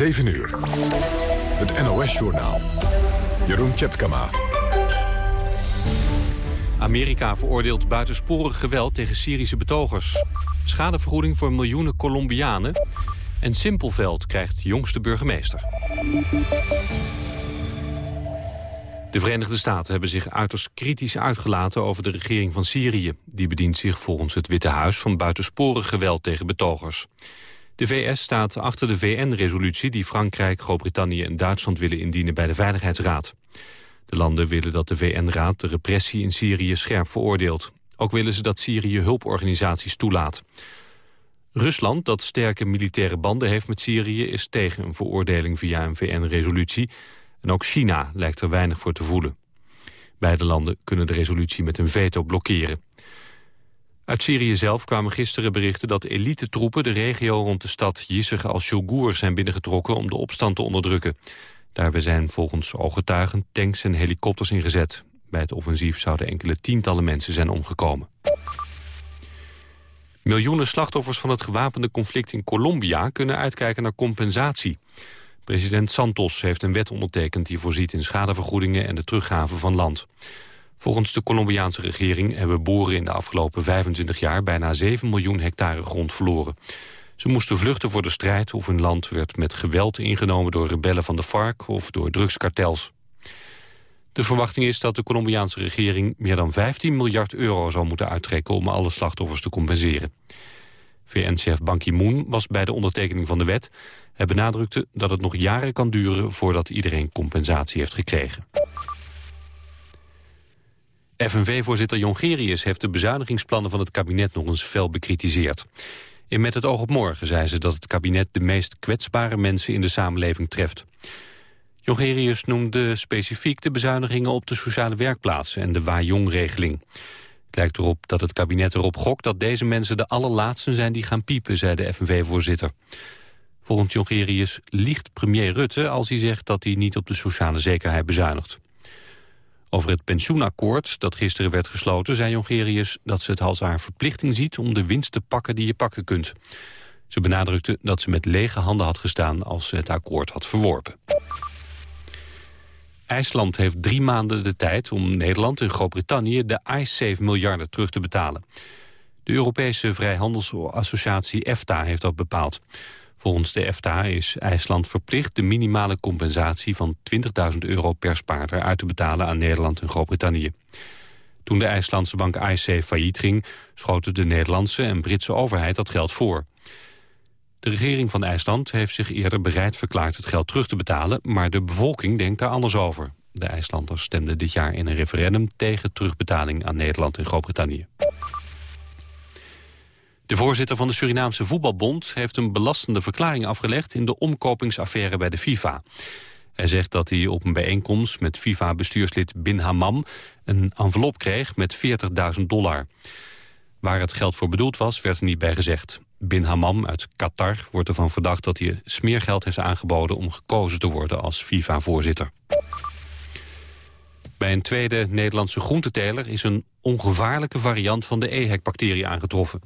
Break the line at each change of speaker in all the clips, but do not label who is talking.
7 uur. Het NOS-journaal. Jeroen Tjepkama.
Amerika veroordeelt buitensporig geweld tegen Syrische betogers. Schadevergoeding voor miljoenen Colombianen. En Simpelveld krijgt jongste burgemeester. De Verenigde Staten hebben zich uiterst kritisch uitgelaten over de regering van Syrië. Die bedient zich volgens het Witte Huis van buitensporig geweld tegen betogers. De VS staat achter de VN-resolutie die Frankrijk, Groot-Brittannië en Duitsland willen indienen bij de Veiligheidsraad. De landen willen dat de VN-raad de repressie in Syrië scherp veroordeelt. Ook willen ze dat Syrië hulporganisaties toelaat. Rusland, dat sterke militaire banden heeft met Syrië... is tegen een veroordeling via een VN-resolutie. En ook China lijkt er weinig voor te voelen. Beide landen kunnen de resolutie met een veto blokkeren. Uit Syrië zelf kwamen gisteren berichten dat elite-troepen... de regio rond de stad Yisr al-Shogur zijn binnengetrokken... om de opstand te onderdrukken. Daarbij zijn volgens ooggetuigen tanks en helikopters ingezet. Bij het offensief zouden enkele tientallen mensen zijn omgekomen. Miljoenen slachtoffers van het gewapende conflict in Colombia... kunnen uitkijken naar compensatie. President Santos heeft een wet ondertekend... die voorziet in schadevergoedingen en de teruggave van land. Volgens de Colombiaanse regering hebben boeren in de afgelopen 25 jaar... bijna 7 miljoen hectare grond verloren. Ze moesten vluchten voor de strijd of hun land werd met geweld ingenomen... door rebellen van de FARC of door drugskartels. De verwachting is dat de Colombiaanse regering meer dan 15 miljard euro zal moeten uittrekken om alle slachtoffers te compenseren. VN-chef Ban Ki-moon was bij de ondertekening van de wet. Hij benadrukte dat het nog jaren kan duren voordat iedereen compensatie heeft gekregen. FNV-voorzitter Jongerius heeft de bezuinigingsplannen van het kabinet nog eens fel bekritiseerd. In Met het oog op morgen zei ze dat het kabinet de meest kwetsbare mensen in de samenleving treft. Jongerius noemde specifiek de bezuinigingen op de sociale werkplaatsen en de Wa-Jong-regeling. Het lijkt erop dat het kabinet erop gokt dat deze mensen de allerlaatsten zijn die gaan piepen, zei de FNV-voorzitter. Volgens Jongerius liegt premier Rutte als hij zegt dat hij niet op de sociale zekerheid bezuinigt. Over het pensioenakkoord dat gisteren werd gesloten... zei Jongerius dat ze het als haar verplichting ziet... om de winst te pakken die je pakken kunt. Ze benadrukte dat ze met lege handen had gestaan... als ze het akkoord had verworpen. IJsland heeft drie maanden de tijd om Nederland en Groot-Brittannië... de iSafe miljarden terug te betalen. De Europese Vrijhandelsassociatie EFTA heeft dat bepaald. Volgens de EFTA is IJsland verplicht de minimale compensatie van 20.000 euro per spaarder uit te betalen aan Nederland en Groot-Brittannië. Toen de IJslandse bank IC failliet ging, schoten de Nederlandse en Britse overheid dat geld voor. De regering van IJsland heeft zich eerder bereid verklaard het geld terug te betalen, maar de bevolking denkt daar anders over. De IJslanders stemden dit jaar in een referendum tegen terugbetaling aan Nederland en Groot-Brittannië. De voorzitter van de Surinaamse Voetbalbond heeft een belastende verklaring afgelegd in de omkopingsaffaire bij de FIFA. Hij zegt dat hij op een bijeenkomst met FIFA-bestuurslid Bin Hammam een envelop kreeg met 40.000 dollar. Waar het geld voor bedoeld was, werd er niet bij gezegd. Bin Hammam uit Qatar wordt ervan verdacht dat hij smeergeld heeft aangeboden om gekozen te worden als FIFA-voorzitter. Bij een tweede Nederlandse groenteteler is een ongevaarlijke variant van de EHEC-bacterie aangetroffen.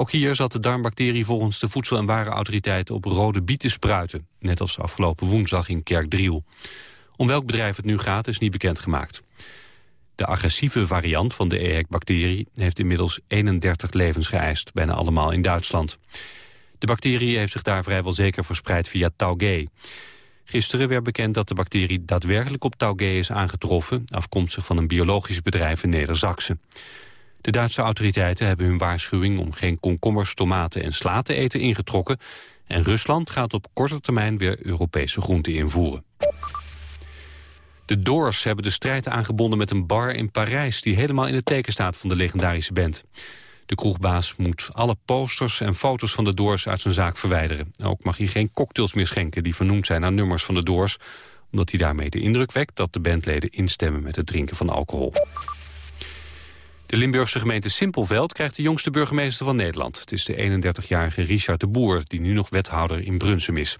Ook hier zat de darmbacterie volgens de Voedsel- en Warenautoriteit op rode bieten spruiten. Net als afgelopen woensdag in Kerkdriel. Om welk bedrijf het nu gaat is niet bekendgemaakt. De agressieve variant van de EHEC-bacterie heeft inmiddels 31 levens geëist, bijna allemaal in Duitsland. De bacterie heeft zich daar vrijwel zeker verspreid via Taugé. Gisteren werd bekend dat de bacterie daadwerkelijk op Taugé is aangetroffen, afkomstig van een biologisch bedrijf in Neder-Zaksen. De Duitse autoriteiten hebben hun waarschuwing om geen komkommers, tomaten en sla te eten ingetrokken. En Rusland gaat op korte termijn weer Europese groenten invoeren. De Doors hebben de strijd aangebonden met een bar in Parijs... die helemaal in het teken staat van de legendarische band. De kroegbaas moet alle posters en foto's van de Doors uit zijn zaak verwijderen. Ook mag hij geen cocktails meer schenken die vernoemd zijn naar nummers van de Doors... omdat hij daarmee de indruk wekt dat de bandleden instemmen met het drinken van alcohol. De Limburgse gemeente Simpelveld krijgt de jongste burgemeester van Nederland. Het is de 31-jarige Richard de Boer, die nu nog wethouder in Brunsum is.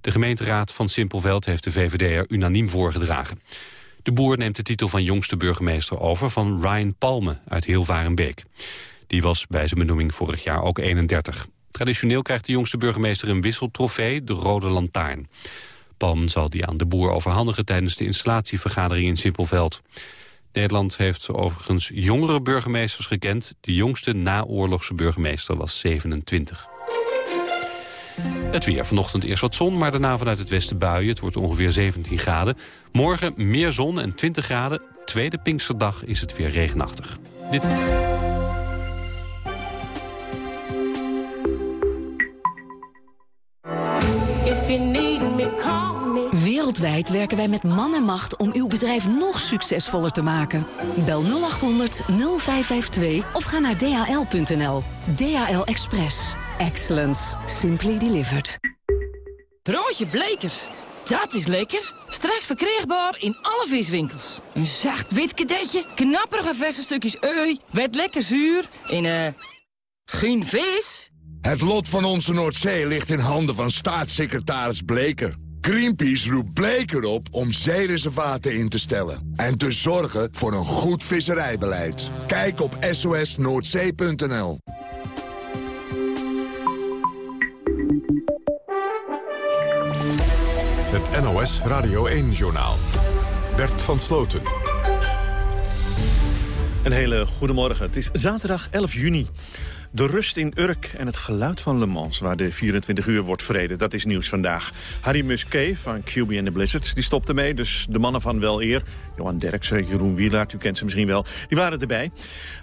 De gemeenteraad van Simpelveld heeft de VVD er unaniem voorgedragen. De Boer neemt de titel van jongste burgemeester over van Ryan Palme uit Hilvarenbeek. Die was bij zijn benoeming vorig jaar ook 31. Traditioneel krijgt de jongste burgemeester een wisseltrofee, de Rode Lantaarn. Palm zal die aan de boer overhandigen tijdens de installatievergadering in Simpelveld. Nederland heeft overigens jongere burgemeesters gekend. De jongste naoorlogse burgemeester was 27. Het weer. Vanochtend eerst wat zon, maar daarna vanuit het westen buien. Het wordt ongeveer 17 graden. Morgen meer zon en 20 graden. Tweede Pinksterdag is het weer regenachtig. Dit...
Wereldwijd werken wij met man en macht om uw bedrijf nog succesvoller te maken. Bel 0800 0552 of ga naar dhl.nl. DHL Express. Excellence. Simply delivered.
Broodje Bleker. Dat is lekker. Straks verkrijgbaar in alle viswinkels. Een zacht wit kadetje, knapperige verse stukjes ui, wet lekker zuur en eh... geen vis?
Het lot van onze Noordzee ligt in handen van staatssecretaris Bleker. Greenpeace roept Bleker op om zeereservaten in te stellen... en te zorgen voor een goed visserijbeleid. Kijk op sosnoordzee.nl.
Het NOS Radio 1-journaal. Bert van Sloten.
Een hele goede morgen. Het is zaterdag 11 juni. De rust in Urk en het geluid van Le Mans, waar de 24 uur wordt vrede. Dat is nieuws vandaag. Harry Musquet van QB and the Blizzards, die stopte mee. Dus de mannen van wel eer, Johan Derksen, Jeroen Wielaert, u kent ze misschien wel, die waren erbij.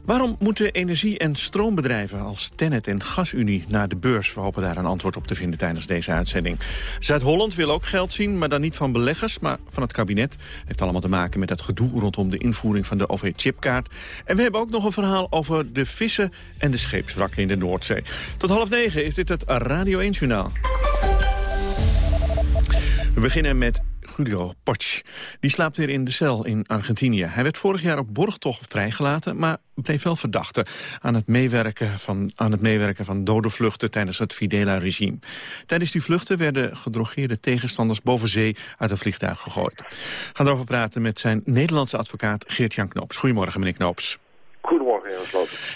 Waarom moeten energie- en stroombedrijven als Tennet en GasUnie naar de beurs? We hopen daar een antwoord op te vinden tijdens deze uitzending. Zuid-Holland wil ook geld zien, maar dan niet van beleggers, maar van het kabinet. Heeft allemaal te maken met dat gedoe rondom de invoering van de OV-chipkaart. En we hebben ook nog een verhaal over de vissen en de scheepsvaart in de Noordzee. Tot half negen is dit het Radio 1-journaal. We beginnen met Julio Poch. Die slaapt weer in de cel in Argentinië. Hij werd vorig jaar op borgtocht vrijgelaten, maar bleef wel verdachte aan het meewerken van, aan het meewerken van dode vluchten tijdens het Fidela-regime. Tijdens die vluchten werden gedrogeerde tegenstanders boven zee uit een vliegtuig gegooid. We gaan erover praten met zijn Nederlandse advocaat Geert-Jan Knoops. Goedemorgen, meneer Knoops.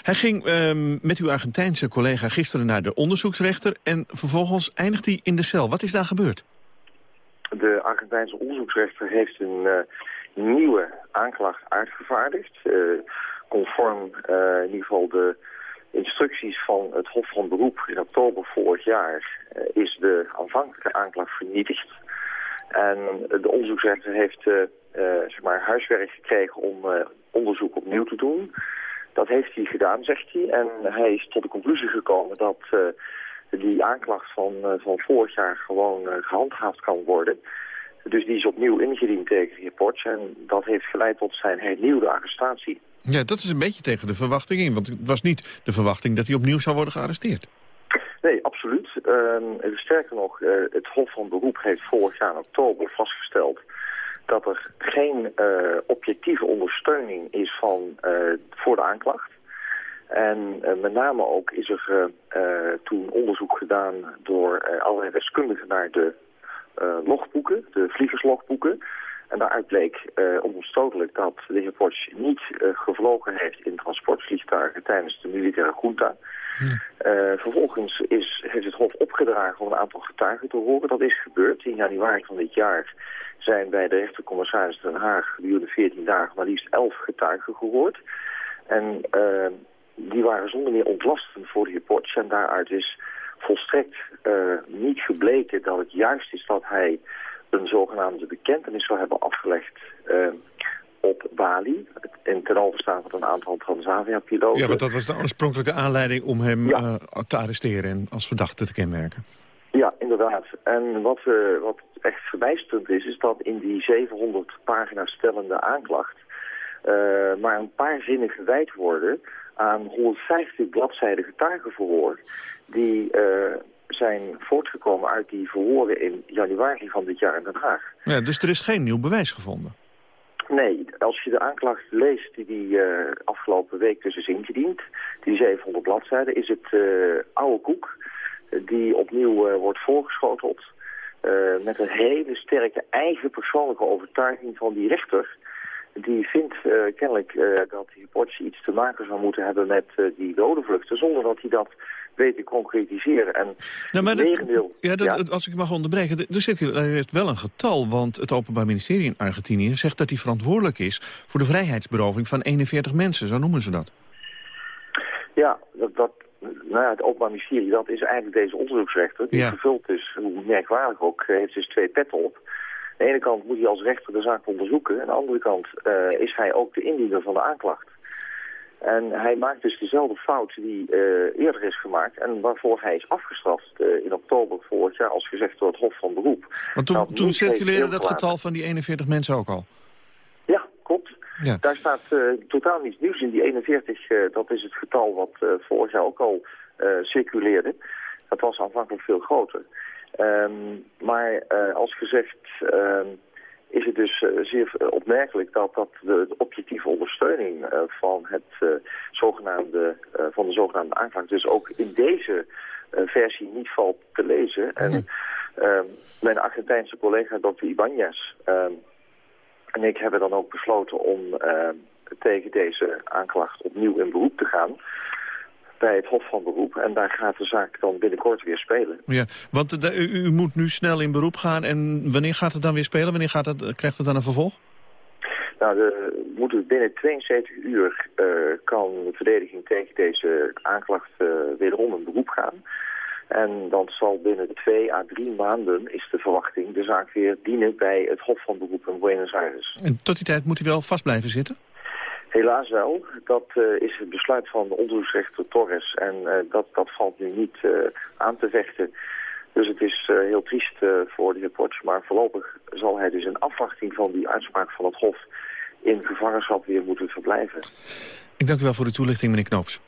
Hij ging um, met uw Argentijnse collega gisteren naar de onderzoeksrechter... en vervolgens eindigt hij in de cel. Wat is daar gebeurd?
De Argentijnse onderzoeksrechter heeft een uh, nieuwe aanklacht uitgevaardigd. Uh, conform uh, in ieder geval de instructies van het Hof van Beroep in oktober vorig jaar... is de aanvankelijke aanklacht vernietigd. En de onderzoeksrechter heeft zeg maar huiswerk gekregen om onderzoek opnieuw te doen. Dat heeft hij gedaan, zegt hij. En hij is tot de conclusie gekomen dat uh, die aanklacht van, uh, van vorig jaar gewoon uh, gehandhaafd kan worden. Dus die is opnieuw ingediend tegen Potts. En dat heeft geleid tot zijn hernieuwde arrestatie.
Ja, dat is een beetje tegen de verwachting in. Want het was niet de verwachting dat hij opnieuw zou worden gearresteerd.
Nee, absoluut. Uh, sterker nog, het Hof van Beroep heeft vorig jaar in oktober vastgesteld dat er geen uh, objectieve ondersteuning is van, uh, voor de aanklacht. En uh, met name ook is er toen onderzoek gedaan door allerlei deskundigen naar de logboeken, de vliegerslogboeken. En daaruit bleek onomstotelijk dat de heer Potsch niet gevlogen heeft in transportvliegtuigen tijdens de militaire junta. Vervolgens is, heeft het Hof opgedragen om een aantal getuigen te horen. Dat is gebeurd in januari van dit jaar zijn bij de rechtercommissaris Den Haag gedurende 14 dagen maar liefst 11 getuigen gehoord. En uh, die waren zonder meer ontlastend voor de heer Potts. En daaruit is volstrekt uh, niet gebleken dat het juist is dat hij een zogenaamde bekentenis zou hebben afgelegd uh, op Bali. In ten overstaan van een aantal Transavia-piloten.
Ja, want dat was de oorspronkelijke aanleiding om hem ja. te arresteren en als verdachte te kenmerken.
Ja, inderdaad. En wat, uh, wat echt verbijsterend is, is dat in die 700 pagina's stellende aanklacht uh, maar een paar zinnen gewijd worden aan 150 bladzijden getuigenverhoor die uh, zijn voortgekomen uit die verhoren in januari van dit jaar in Den Haag.
Ja, dus er is geen nieuw bewijs gevonden?
Nee, als je de aanklacht leest die, die uh, afgelopen week dus is ingediend, die 700 bladzijden, is het oude koek die opnieuw uh, wordt voorgeschoteld. Uh, met een hele sterke eigen persoonlijke overtuiging van die rechter. Die vindt uh, kennelijk dat die Potje iets te maken zou moeten hebben met die dode vluchten, zonder dat hij dat weet te concretiseren. En
Nou, maar dat-. Ja, dat, als ik mag onderbreken, er circuleert wel een getal... want het Openbaar Ministerie in Argentinië zegt dat hij verantwoordelijk is... voor de vrijheidsberoving van 41 mensen, zo noemen ze dat.
Ja, dat, dat, nou het Openbaar Ministerie, dat is eigenlijk deze onderzoeksrechter. Die
Ja.
gevuld is, hoe merkwaardig ook, eh, heeft dus twee petten op. Aan de ene kant moet hij als rechter de zaak onderzoeken. Aan de andere kant eh, is hij ook de indiener van de aanklacht. En hij maakt dus dezelfde fout die eh, eerder is gemaakt... en waarvoor hij is afgestraft in oktober vorig jaar... als gezegd door het Hof van Beroep.
Want toen,
Nou,
toen circuleerde dat getal van die 41 mensen ook al.
Ja. Daar staat eh, totaal niets nieuws in. Die 41, eh, dat is het getal wat eh, vorig jaar ook al circuleerde. Dat was aanvankelijk veel groter. Ehm, maar als gezegd ehm, is het dus zeer opmerkelijk dat, dat de, objectieve ondersteuning van, het, zogenaamde, van de zogenaamde aanklacht dus ook in deze versie niet valt te lezen. En ehm, mijn Argentijnse collega Dr. Ibanez en ik hebben dan ook besloten om eh, tegen deze aanklacht opnieuw in beroep te gaan bij het Hof van Beroep. En daar gaat de zaak dan binnenkort weer spelen.
Ja, want de- u, moet nu snel in beroep gaan. En wanneer gaat het dan weer spelen? Wanneer gaat het, krijgt het dan een vervolg?
Nou, de, moeten binnen 72 uur eh, kan de verdediging tegen deze aanklacht eh, wederom in beroep gaan. En dan zal binnen twee à drie maanden, is de verwachting, de zaak weer dienen bij het Hof van Beroep in Buenos Aires.
En tot die tijd moet hij wel vast blijven zitten?
Helaas wel. Dat eh, is het besluit van de onderzoeksrechter Torres. En eh, dat, dat valt nu niet eh, aan te vechten. Dus het is heel triest voor de heer Potts. Maar voorlopig zal hij dus in afwachting van die uitspraak van het Hof... in gevangenschap weer moeten verblijven.
Ik dank u wel voor de toelichting, meneer Knoops.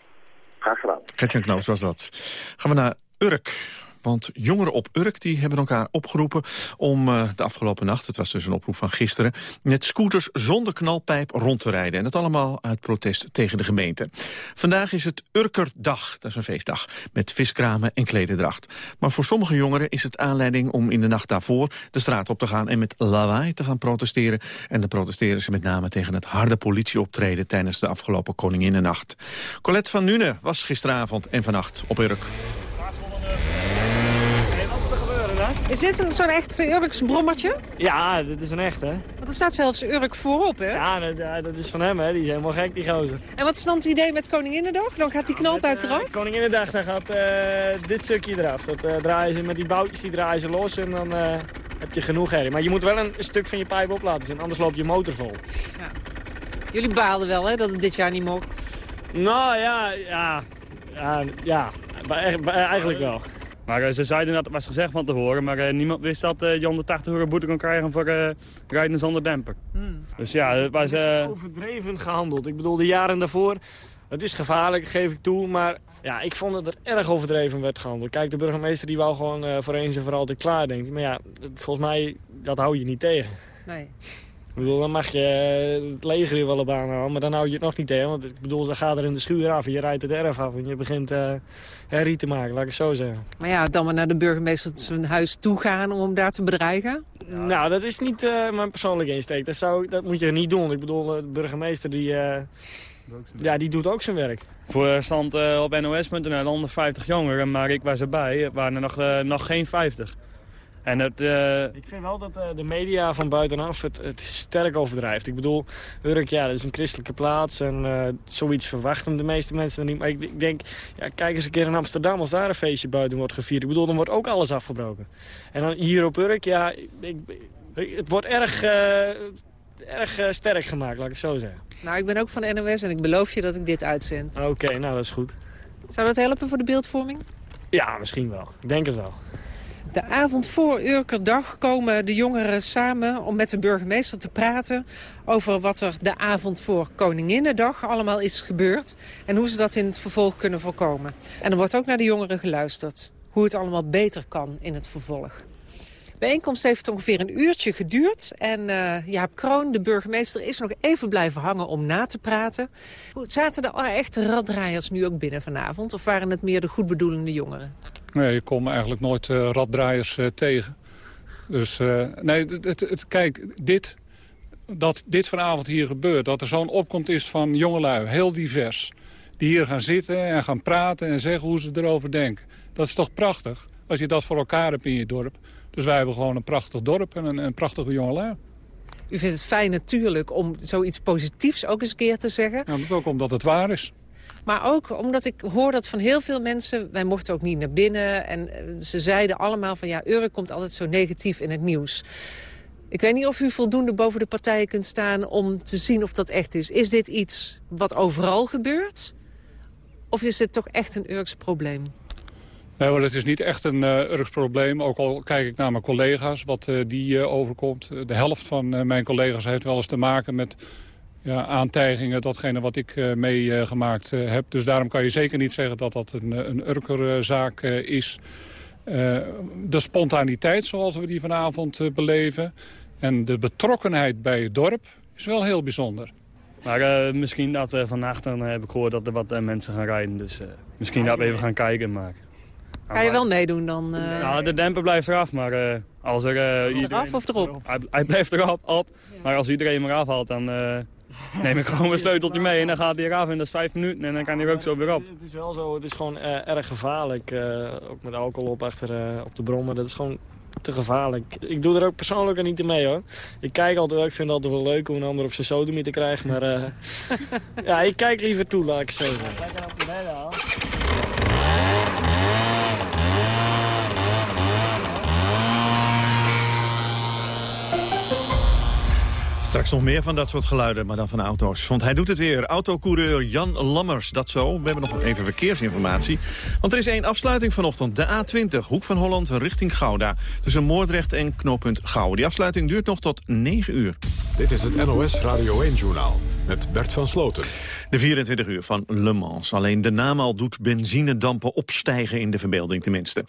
Graag gedaan.
Gertjan Knoops was dat. Gaan we naar Urk. Want jongeren op Urk die hebben elkaar opgeroepen om eh, de afgelopen nacht... het was dus een oproep van gisteren... met scooters zonder knalpijp rond te rijden. En dat allemaal uit protest tegen de gemeente. Vandaag is het Urkerdag, dat is een feestdag... met viskramen en klederdracht. Maar voor sommige jongeren is het aanleiding om in de nacht daarvoor... de straat op te gaan en met lawaai te gaan protesteren. En dan protesteren ze met name tegen het harde politieoptreden... tijdens de afgelopen Koninginnennacht. Colette van Nune was gisteravond en vannacht op Urk.
Is dit zo'n echt Urks brommertje?
Ja, dit is een echt, hè?
Want er staat zelfs Urk voorop, hè?
Ja, dat, ja, is van hem, hè? Die is helemaal gek, die gozer.
En wat is dan het idee met Koninginnedag? Dan gaat die knalpijp eraf?
Uh, Koninginnedag, dan gaat eh, dit stukje eraf. Dat eh, draaien ze met die boutjes, die draaien ze los en dan eh, heb je genoeg herrie. Maar je moet wel een, stuk van je pijp op laten zien, anders loopt je motor vol.
Jullie baalden wel, hè, dat het dit jaar niet mocht.
Nou ja, ja, ja, ja bij- eigenlijk wel.
Maar eh, ze zeiden dat het was gezegd van tevoren, maar eh, niemand wist dat je 180 euro boete kon krijgen voor eh, rijden zonder demper. Dus ja, het was... Eh,
overdreven gehandeld. Ik bedoel, de jaren daarvoor, het is gevaarlijk, geef ik toe, maar ja, ik vond dat er erg overdreven werd gehandeld. Kijk, de burgemeester die wou gewoon eh, voor eens en voor altijd klaar, denk ik. Maar ja, volgens mij, dat hou je niet tegen.
Nee.
Ik bedoel, dan mag je eh, het leger hier wel op aanhouden, maar dan hou je het nog niet tegen. Want ik bedoel, dan gaat er in de schuur af en je rijdt het erf af en je begint eh herrie te maken, laat ik het zo zeggen.
Maar ja, dan maar naar de burgemeester zijn huis toe gaan om hem daar te bedreigen?
Nou, dat is niet eh, mijn persoonlijke insteek. Dat, zou, dat moet je niet doen. Ik bedoel, de burgemeester die, eh, ja, die doet ook zijn werk.
voor stand eh, op nos.nl 150 jongeren, maar ik was erbij. Het waren er nog, nog geen 50. En het... eh,
Ik vind wel dat eh, de media van buitenaf het, het sterk overdrijft. Ik bedoel, Urk, ja, dat is een christelijke plaats en eh, zoiets verwachten de meeste mensen er niet. Maar ik, ik denk, ja, kijk eens een keer in Amsterdam als daar een feestje buiten wordt gevierd. Ik bedoel, dan wordt ook alles afgebroken. En dan hier op Urk, ja, ik, ik- het wordt erg, eh, erg sterk gemaakt, laat ik het zo zeggen.
Nou, ik ben ook van de NOS en ik beloof je dat ik dit uitzend.
Oké, nou dat is goed.
Zou dat helpen voor de beeldvorming?
Ja, misschien wel. Ik denk het wel.
De avond voor Urkerdag komen de jongeren samen om met de burgemeester te praten... over wat er de avond voor Koninginnedag allemaal is gebeurd... en hoe ze dat in het vervolg kunnen voorkomen. En er wordt ook naar de jongeren geluisterd. Hoe het allemaal beter kan in het vervolg. De bijeenkomst heeft ongeveer een uurtje geduurd. En eh Jaap Kroon, de burgemeester, is nog even blijven hangen om na te praten. Zaten er echte raddraaiers nu ook binnen vanavond? Of waren het meer de goedbedoelende jongeren?
Nee, je komt eigenlijk nooit eh, raddraaiers eh, tegen. Dus eh, nee, het, het, het- kijk, dit, dat dit vanavond hier gebeurt... dat er zo'n opkomst is van jongelui, heel divers... die hier gaan zitten en gaan praten en zeggen hoe ze erover denken. Dat is toch prachtig als je dat voor elkaar hebt in je dorp. Dus wij hebben gewoon een prachtig dorp en een, een prachtige jongelui.
U vindt het fijn natuurlijk om zoiets positiefs ook eens een keer te zeggen.
Ja, maar ook omdat het waar is.
Maar ook omdat ik hoor dat van heel veel mensen... wij mochten ook niet naar binnen. En eh, ze zeiden allemaal van ja, Urk komt altijd zo negatief in het nieuws. Ik weet niet of u voldoende boven de partijen kunt staan om te zien of dat echt is. Is dit iets wat overal gebeurt? Of is dit toch echt een Urks probleem?
Nee, maar het is niet echt een uh, probleem. Ook al kijk ik naar mijn collega's, wat uh, die overkomt. De helft van mijn collega's heeft wel eens te maken met ja, aantijgingen. Datgene wat ik meegemaakt heb. Dus daarom kan je zeker niet zeggen dat dat een, een Urkerzaak is. de spontaniteit zoals we die vanavond beleven. En de betrokkenheid bij het dorp is wel heel bijzonder.
Maar misschien dat vannacht dan heb ik gehoord dat er wat mensen gaan rijden. Dus misschien dat we even gaan kijken. Maar
Ga je wel meedoen dan? Uh...
Ja, de demper blijft eraf, maar uh, als er... Uh,
eraf of erop?
Hij, hij blijft erop, op. Ja. maar als iedereen hem eraf haalt, dan neem ik gewoon mijn sleuteltje mee en dan gaat hij eraf en dat is vijf minuten en dan kan hij er ook zo weer op.
Het is wel zo, het is gewoon erg gevaarlijk, ook met alcohol op achter op de brommen, dat is gewoon te gevaarlijk. Ik doe er ook persoonlijk niet mee hoor. Ik kijk altijd wel, ik vind het altijd wel leuk om een ander op zijn sodomie te krijgen, maar ja, ik kijk liever toe, laat ik zo zeggen.
Straks nog meer van dat soort geluiden, maar dan van auto's. Want hij doet het weer. Autocoureur Jan Lammers, dat zo. We hebben nog even verkeersinformatie. Want er is één afsluiting vanochtend. De A20, Hoek van Holland richting Gouda. Tussen Moordrecht en knooppunt Gouwen. Die afsluiting duurt nog tot 9 uur.
Dit is het NOS Radio 1-journaal met Bert van Sloten.
De 24 uur van Le Mans. Alleen de naam al doet benzinedampen opstijgen in de verbeelding tenminste.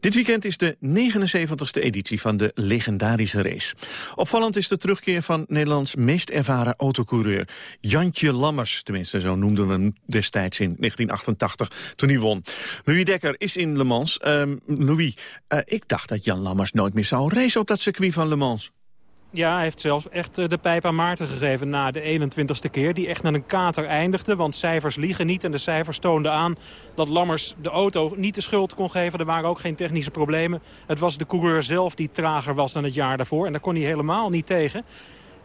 Dit weekend is de 79ste editie van de legendarische race. Opvallend is de terugkeer van Nederlands meest ervaren autocoureur. Jantje Lammers, tenminste zo noemden we hem destijds in 1988 toen hij won. Louis Dekker is in Le Mans. Um, Louis, uh, ik dacht dat Jan Lammers nooit meer zou racen op dat circuit van Le Mans.
Ja, hij heeft zelfs echt de pijp aan Maarten gegeven na de 21ste keer. Die echt met een kater eindigde, want cijfers liegen niet. En de cijfers toonden aan dat Lammers de auto niet de schuld kon geven. Er waren ook geen technische problemen. Het was de coureur zelf die trager was dan het jaar daarvoor. En daar kon hij helemaal niet tegen.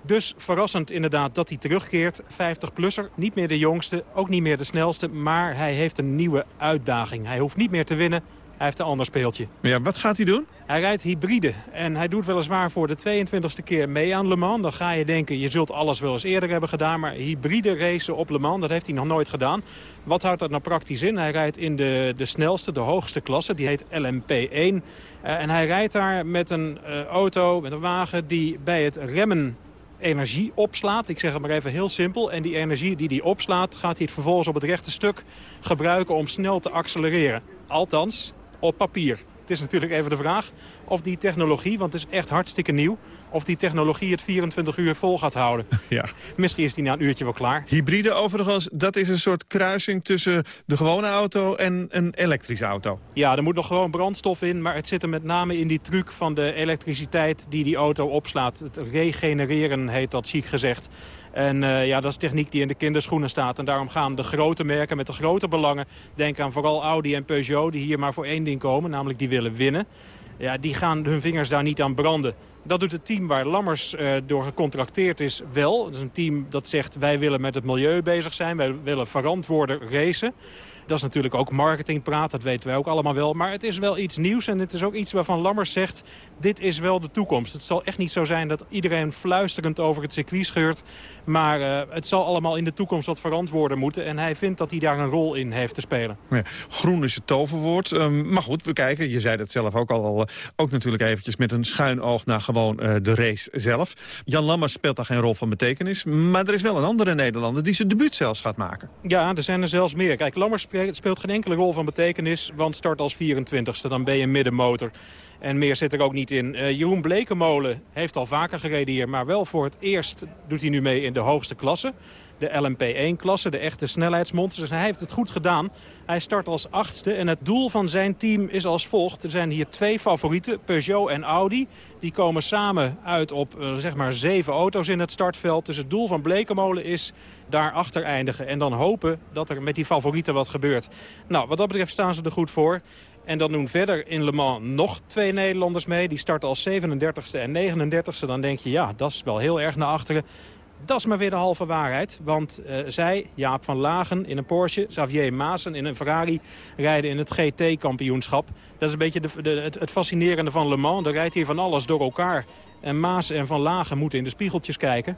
Dus verrassend inderdaad dat hij terugkeert. 50-plusser, niet meer de jongste, ook niet meer de snelste. Maar hij heeft een nieuwe uitdaging. Hij hoeft niet meer te winnen. Hij heeft een ander speeltje.
Ja, wat gaat hij doen?
Hij rijdt hybride. En hij doet weliswaar voor de 22e keer mee aan Le Mans. Dan ga je denken, je zult alles wel eens eerder hebben gedaan. Maar hybride racen op Le Mans, dat heeft hij nog nooit gedaan. Wat houdt dat nou praktisch in? Hij rijdt in de, de snelste, de hoogste klasse. Die heet LMP1. Uh, en hij rijdt daar met een uh, auto, met een wagen die bij het remmen energie opslaat. Ik zeg het maar even heel simpel. En die energie die hij opslaat, gaat hij het vervolgens op het rechte stuk gebruiken om snel te accelereren. Althans, op papier. Het is natuurlijk even de vraag of die technologie, want het is echt hartstikke nieuw... of die technologie het 24 uur vol gaat houden.
Ja.
Misschien is die na een uurtje wel klaar.
Hybride overigens, dat is een soort kruising tussen de gewone auto en een elektrische auto.
Ja, er moet nog gewoon brandstof in, maar het zit er met name in die truc van de elektriciteit die die auto opslaat. Het regenereren heet dat chic gezegd. En uh, ja, dat is techniek die in de kinderschoenen staat. En daarom gaan de grote merken met de grote belangen... denk aan vooral Audi en Peugeot, die hier maar voor één ding komen. Namelijk die willen winnen. Ja, die gaan hun vingers daar niet aan branden. Dat doet het team waar Lammers uh, door gecontracteerd is wel. Dat is een team dat zegt wij willen met het milieu bezig zijn. Wij willen verantwoorden racen. Dat is natuurlijk ook marketingpraat, dat weten wij ook allemaal wel. Maar het is wel iets nieuws en het is ook iets waarvan Lammers zegt... dit is wel de toekomst. Het zal echt niet zo zijn dat iedereen fluisterend over het circuit scheurt. Maar uh, het zal allemaal in de toekomst wat verantwoorden moeten. En hij vindt dat hij daar een rol in heeft te spelen.
Ja, groen is het toverwoord. Um, maar goed, we kijken. Je zei het zelf ook al. Uh, ook natuurlijk eventjes met een schuin oog naar gewoon uh, de race zelf. Jan Lammers speelt daar geen rol van betekenis. Maar er is wel een andere Nederlander die zijn debuut zelfs gaat maken.
Ja, er zijn er zelfs meer. Kijk, Lammers speelt geen enkele rol van betekenis. Want start als 24ste, dan ben je middenmotor. En meer zit er ook niet in. Uh, Jeroen Blekemolen heeft al vaker gereden hier. Maar wel voor het eerst doet hij nu mee in de hoogste klasse. De LMP1-klasse, de echte snelheidsmonsters. Hij heeft het goed gedaan. Hij start als achtste en het doel van zijn team is als volgt. Er zijn hier twee favorieten, Peugeot en Audi. Die komen samen uit op uh, zeg maar zeven auto's in het startveld. Dus het doel van Blekemolen is daarachter eindigen. En dan hopen dat er met die favorieten wat gebeurt. Nou, wat dat betreft staan ze er goed voor. En dan doen verder in Le Mans nog twee Nederlanders mee. Die starten als 37e en 39e. Dan denk je, ja, dat is wel heel erg naar achteren. Dat is maar weer de halve waarheid. Want uh, zij, Jaap van Lagen in een Porsche, Xavier Maassen in een Ferrari... rijden in het GT-kampioenschap. Dat is een beetje de, het, fascinerende van Le Mans. Er rijdt hier van alles door elkaar. En Maas en Van Lagen moeten in de spiegeltjes kijken.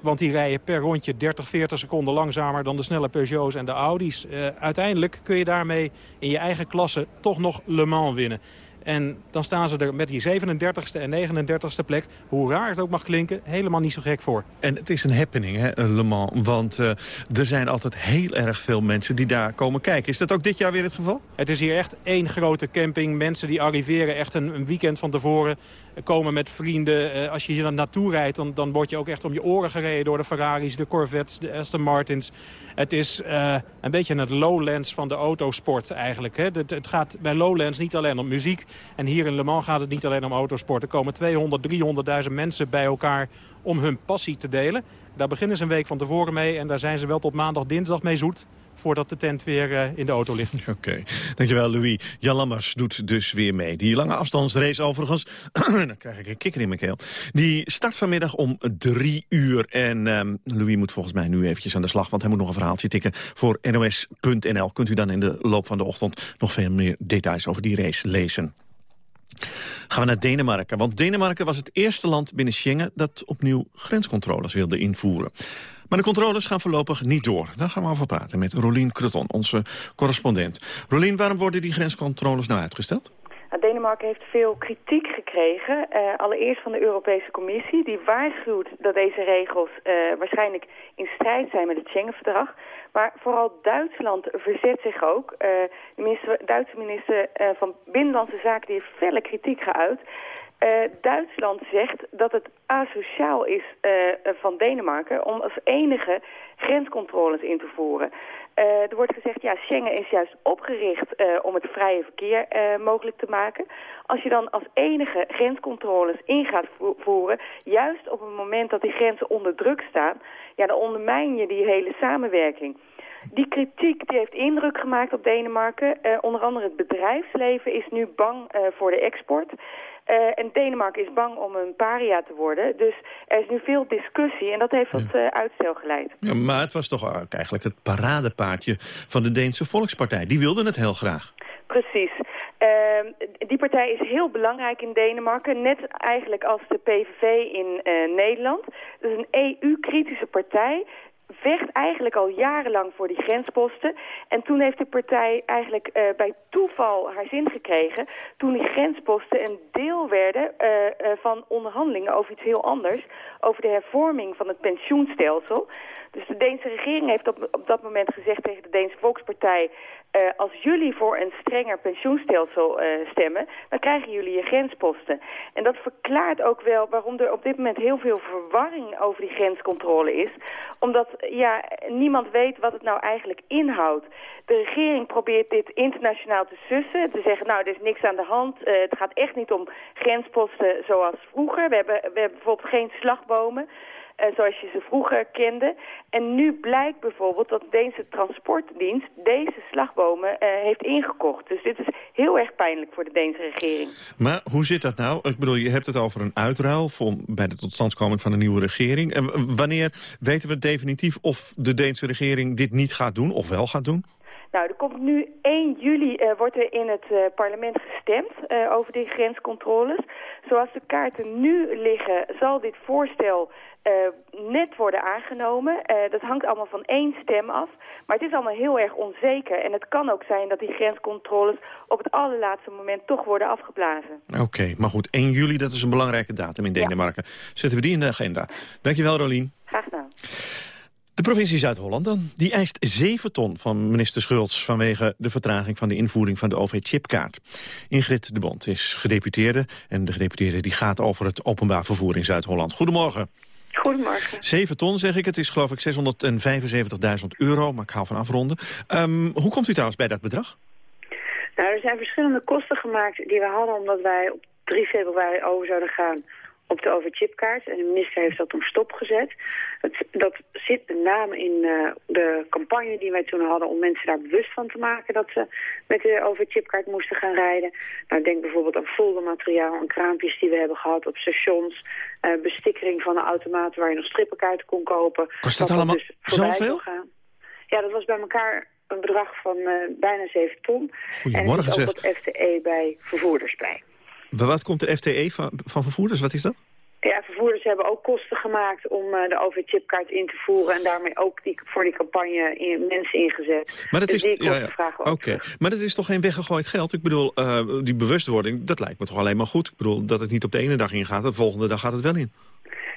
Want die rijden per rondje 30, 40 seconden langzamer dan de snelle Peugeots en de Audi's. Uh, uiteindelijk kun je daarmee in je eigen klasse toch nog Le Mans winnen. En dan staan ze er met die 37e en 39e plek, hoe raar het ook mag klinken, helemaal niet zo gek voor.
En het is een happening, hè, Le Mans. Want uh, er zijn altijd heel erg veel mensen die daar komen kijken. Is dat ook dit jaar weer het geval?
Het is hier echt één grote camping. Mensen die arriveren echt een, een weekend van tevoren komen met vrienden. Uh, als je hier naartoe rijdt, dan, dan word je ook echt om je oren gereden... door de Ferraris, de Corvettes, de Aston Martins. Het is uh, een beetje het Lowlands van de autosport eigenlijk. Hè. Het, het, gaat bij Lowlands niet alleen om muziek. En hier in Le Mans gaat het niet alleen om autosport. Er komen 200, 300.000 mensen bij elkaar om hun passie te delen. Daar beginnen ze een week van tevoren mee. En daar zijn ze wel tot maandag, dinsdag mee zoet voordat de tent weer uh, in de auto ligt.
Oké, dankjewel Louis. Jan Lammers doet dus weer mee. Die lange afstandsrace overigens, dan krijg ik een kikker in mijn keel. Die start vanmiddag om drie uur. En um, Louis moet volgens mij nu eventjes aan de slag... want hij moet nog een verhaaltje tikken voor nos.nl. Kunt u dan in de loop van de ochtend nog veel meer details over die race lezen. Gaan we naar Denemarken. Want Denemarken was het eerste land binnen Schengen... dat opnieuw grenscontroles wilde invoeren. Maar de controles gaan voorlopig niet door. Daar gaan we over praten met Rolien Kreton, onze correspondent. Rolien, waarom worden die grenscontroles nou uitgesteld?
Nou, Denemarken heeft veel kritiek gekregen. Uh, allereerst van de Europese Commissie. Die waarschuwt dat deze regels uh, waarschijnlijk in strijd zijn met het Schengen-verdrag. Maar vooral Duitsland verzet zich ook. Uh, de minister, Duitse minister van Binnenlandse Zaken die heeft felle kritiek geuit. Uh, Duitsland zegt dat het asociaal is van Denemarken om als enige grenscontroles in te voeren. Er wordt gezegd, ja, Schengen is juist opgericht om het vrije verkeer mogelijk te maken. Als je dan als enige grenscontroles in gaat voeren, juist op het moment dat die grenzen onder druk staan, ja, dan ondermijn je die hele samenwerking. Die kritiek die heeft indruk gemaakt op Denemarken. onder andere het bedrijfsleven is nu bang voor de export. Uh, en Denemarken is bang om een paria te worden. Dus er is nu veel discussie en dat heeft tot uitstel geleid.
Ja, maar het was toch eigenlijk het paradepaardje van de Deense Volkspartij. Die wilden het heel graag.
Precies. Uh, die partij is heel belangrijk in Denemarken. Net eigenlijk als de PVV in uh, Nederland. Het is een EU-kritische partij vecht eigenlijk al jarenlang voor die grensposten. En toen heeft de partij eigenlijk uh, bij toeval haar zin gekregen... toen die grensposten een deel werden uh, uh, van onderhandelingen over iets heel anders... over de hervorming van het pensioenstelsel. Dus de Deense regering heeft op, op dat moment gezegd tegen de Deense Volkspartij... Uh, als jullie voor een strenger pensioenstelsel uh, stemmen, dan krijgen jullie je grensposten. En dat verklaart ook wel waarom er op dit moment heel veel verwarring over die grenscontrole is. Omdat ja, niemand weet wat het nou eigenlijk inhoudt. De regering probeert dit internationaal te sussen. Te zeggen, nou, er is niks aan de hand. Uh, het gaat echt niet om grensposten zoals vroeger. We hebben, we hebben bijvoorbeeld geen slagbomen. Uh, zoals je ze vroeger kende. En nu blijkt bijvoorbeeld dat de Deense transportdienst deze slagbomen uh, heeft ingekocht. Dus dit is heel erg pijnlijk voor de Deense regering.
Maar hoe zit dat nou? Ik bedoel, je hebt het over een uitruil voor, bij de totstandkoming van een nieuwe regering. En wanneer weten we definitief of de Deense regering dit niet gaat doen of wel gaat doen?
Nou, er komt nu 1 juli uh, wordt er in het uh, parlement gestemd uh, over die grenscontroles. Zoals de kaarten nu liggen, zal dit voorstel net worden aangenomen. dat hangt allemaal van één stem af. Maar het is allemaal heel erg onzeker. En het kan ook zijn dat die grenscontroles op het allerlaatste moment toch worden afgeblazen.
Oké, okay, maar goed, 1 juli, dat is een belangrijke datum in Denemarken. Ja. Zetten we die in de agenda. Dankjewel, Rolien.
Graag gedaan.
De provincie Zuid-Holland dan. Die eist 7 ton van minister Schultz... vanwege de vertraging van de invoering van de OV-chipkaart. Ingrid de Bond is gedeputeerde. En de gedeputeerde die gaat over het openbaar vervoer in Zuid-Holland. Goedemorgen.
Goedemorgen.
7 ton zeg ik. Het is geloof ik 675.000 euro, maar ik hou van afronden. Um, hoe komt u trouwens bij dat bedrag?
Nou, er zijn verschillende kosten gemaakt die we hadden... omdat wij op 3 februari over zouden gaan op de overchipkaart. En de minister heeft dat om stop gezet. Het, dat zit met name in uh, de campagne die wij toen hadden... om mensen daar bewust van te maken dat ze met de overchipkaart moesten gaan rijden. Nou, denk bijvoorbeeld aan foldermateriaal en kraampjes die we hebben gehad op stations. Uh, bestikkering van de automaten waar je nog strippenkaarten kon kopen.
Kost dat, dat allemaal dus zoveel?
Ja, dat was bij elkaar een bedrag van uh, bijna 7 ton.
Goedemorgen,
en er is ook wat FTE bij vervoerders bij.
Wat komt de FTE van, van vervoerders? Wat is dat?
Ja, vervoerders hebben ook kosten gemaakt om uh, de OV-chipkaart in te voeren... en daarmee ook die, voor die campagne in, mensen ingezet.
Maar dat
dus
is, ja, ja. Oké, maar dat is toch geen weggegooid geld? Ik bedoel, uh, die bewustwording, dat lijkt me toch alleen maar goed. Ik bedoel, dat het niet op de ene dag ingaat, de volgende dag gaat het wel in.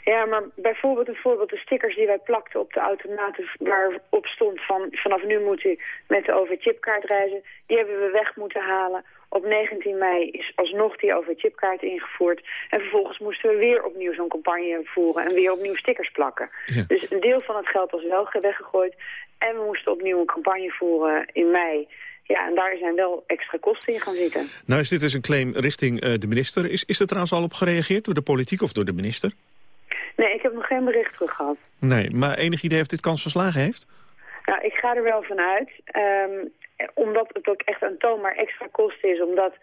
Ja, maar bijvoorbeeld een voorbeeld de stickers die wij plakten op de automaten... waarop stond van vanaf nu moet u met de OV-chipkaart reizen... die hebben we weg moeten halen op 19 mei is alsnog die OV-chipkaart ingevoerd. En vervolgens moesten we weer opnieuw zo'n campagne voeren en weer opnieuw stickers plakken. Ja. Dus een deel van het geld was wel weggegooid. En we moesten opnieuw een campagne voeren in mei. Ja, en daar zijn wel extra kosten in gaan zitten.
Nou is dit dus een claim richting uh, de minister. Is, is er trouwens al op gereageerd door de politiek of door de minister?
Nee, ik heb nog geen bericht terug gehad.
Nee, maar enig idee of dit kans verslagen heeft?
Nou, ik ga er wel van uit. Um, omdat het ook echt aantoonbaar extra kosten is, omdat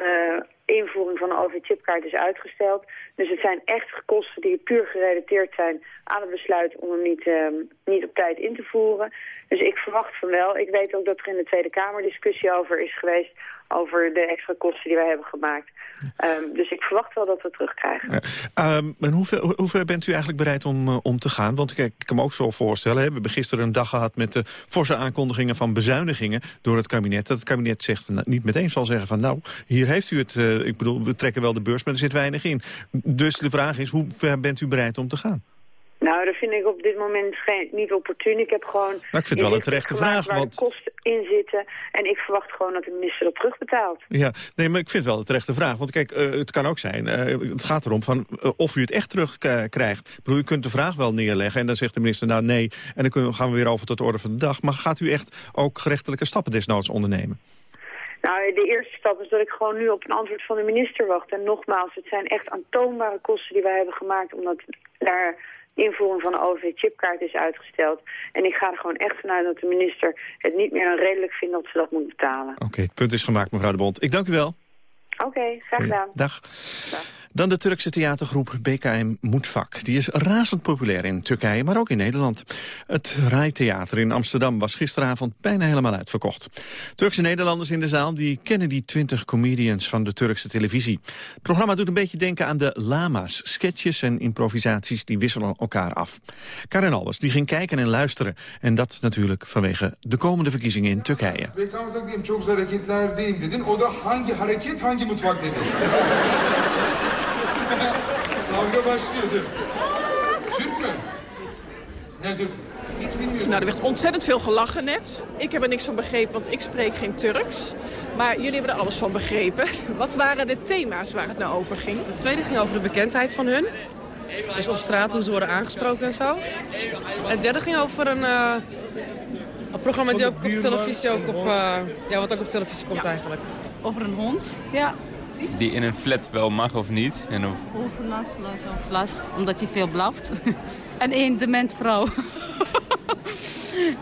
de invoering van de OV-chipkaart is uitgesteld. Dus het zijn echt kosten die puur gerelateerd zijn aan het besluit om hem niet, uh, niet op tijd in te voeren. Dus ik verwacht van wel. Ik weet ook dat er in de Tweede Kamer discussie over is geweest over de extra kosten die wij hebben gemaakt. Um, dus ik verwacht wel dat we terugkrijgen.
Ja. Um, hoe ver, bent u eigenlijk bereid om, uh, om te gaan? Want ik, ik kan me ook zo voorstellen, hè, we hebben gisteren een dag gehad... met de forse aankondigingen van bezuinigingen door het kabinet. Dat het kabinet zegt, nou, niet meteen zal zeggen van... nou, hier heeft u het, uh, ik bedoel, we trekken wel de beurs, maar er zit weinig in. Dus de vraag is, hoe ver bent u bereid om te gaan?
Nou, dat vind ik op dit moment geen, niet opportun. Ik heb gewoon...
Maar ik vind het wel een terechte vraag.
Waar
want...
de kosten in zitten. En ik verwacht gewoon dat de minister dat terugbetaalt.
Ja, nee, maar ik vind het wel een terechte vraag. Want kijk, uh, het kan ook zijn, uh, het gaat erom van uh, of u het echt terugkrijgt. Ik bedoel, u kunt de vraag wel neerleggen en dan zegt de minister nou nee. En dan gaan we weer over tot de orde van de dag. Maar gaat u echt ook gerechtelijke stappen desnoods ondernemen?
Nou, de eerste stap is dat ik gewoon nu op een antwoord van de minister wacht. En nogmaals, het zijn echt aantoonbare kosten die wij hebben gemaakt... omdat daar invoering van de OV-chipkaart is uitgesteld. En ik ga er gewoon echt vanuit dat de minister het niet meer redelijk vindt dat ze dat moet betalen.
Oké, okay, het punt is gemaakt, mevrouw de Bond. Ik dank u wel.
Oké, okay, graag gedaan.
Dag. Dag. Dan de Turkse theatergroep BKM Moedvak. Die is razend populair in Turkije, maar ook in Nederland. Het Rijtheater in Amsterdam was gisteravond bijna helemaal uitverkocht. Turkse Nederlanders in de zaal die kennen die 20 comedians van de Turkse televisie. Het programma doet een beetje denken aan de lama's. Sketches en improvisaties die wisselen elkaar af. Karin Albers die ging kijken en luisteren. En dat natuurlijk vanwege de komende verkiezingen in Turkije.
çok hareketlerdeyim dedin. O da hangi hareket hangi. Kavga başlıyordu. Türk mü? Ne Türk?
Nou, er werd ontzettend veel gelachen net. Ik heb er niks van begrepen, want ik spreek geen Turks. Maar jullie hebben er alles van begrepen. Wat waren de thema's waar het nou over ging?
Het tweede ging over de bekendheid van hun. Dus op straat toen ze worden aangesproken en zo. Het derde ging over een, uh, een programma die ook op televisie ook op, uh, ja, wat ook op televisie komt eigenlijk.
Over een hond, ja.
Die in een flat wel mag of niet. En of...
Overlast of last, omdat hij veel blaft. en één dement vrouw.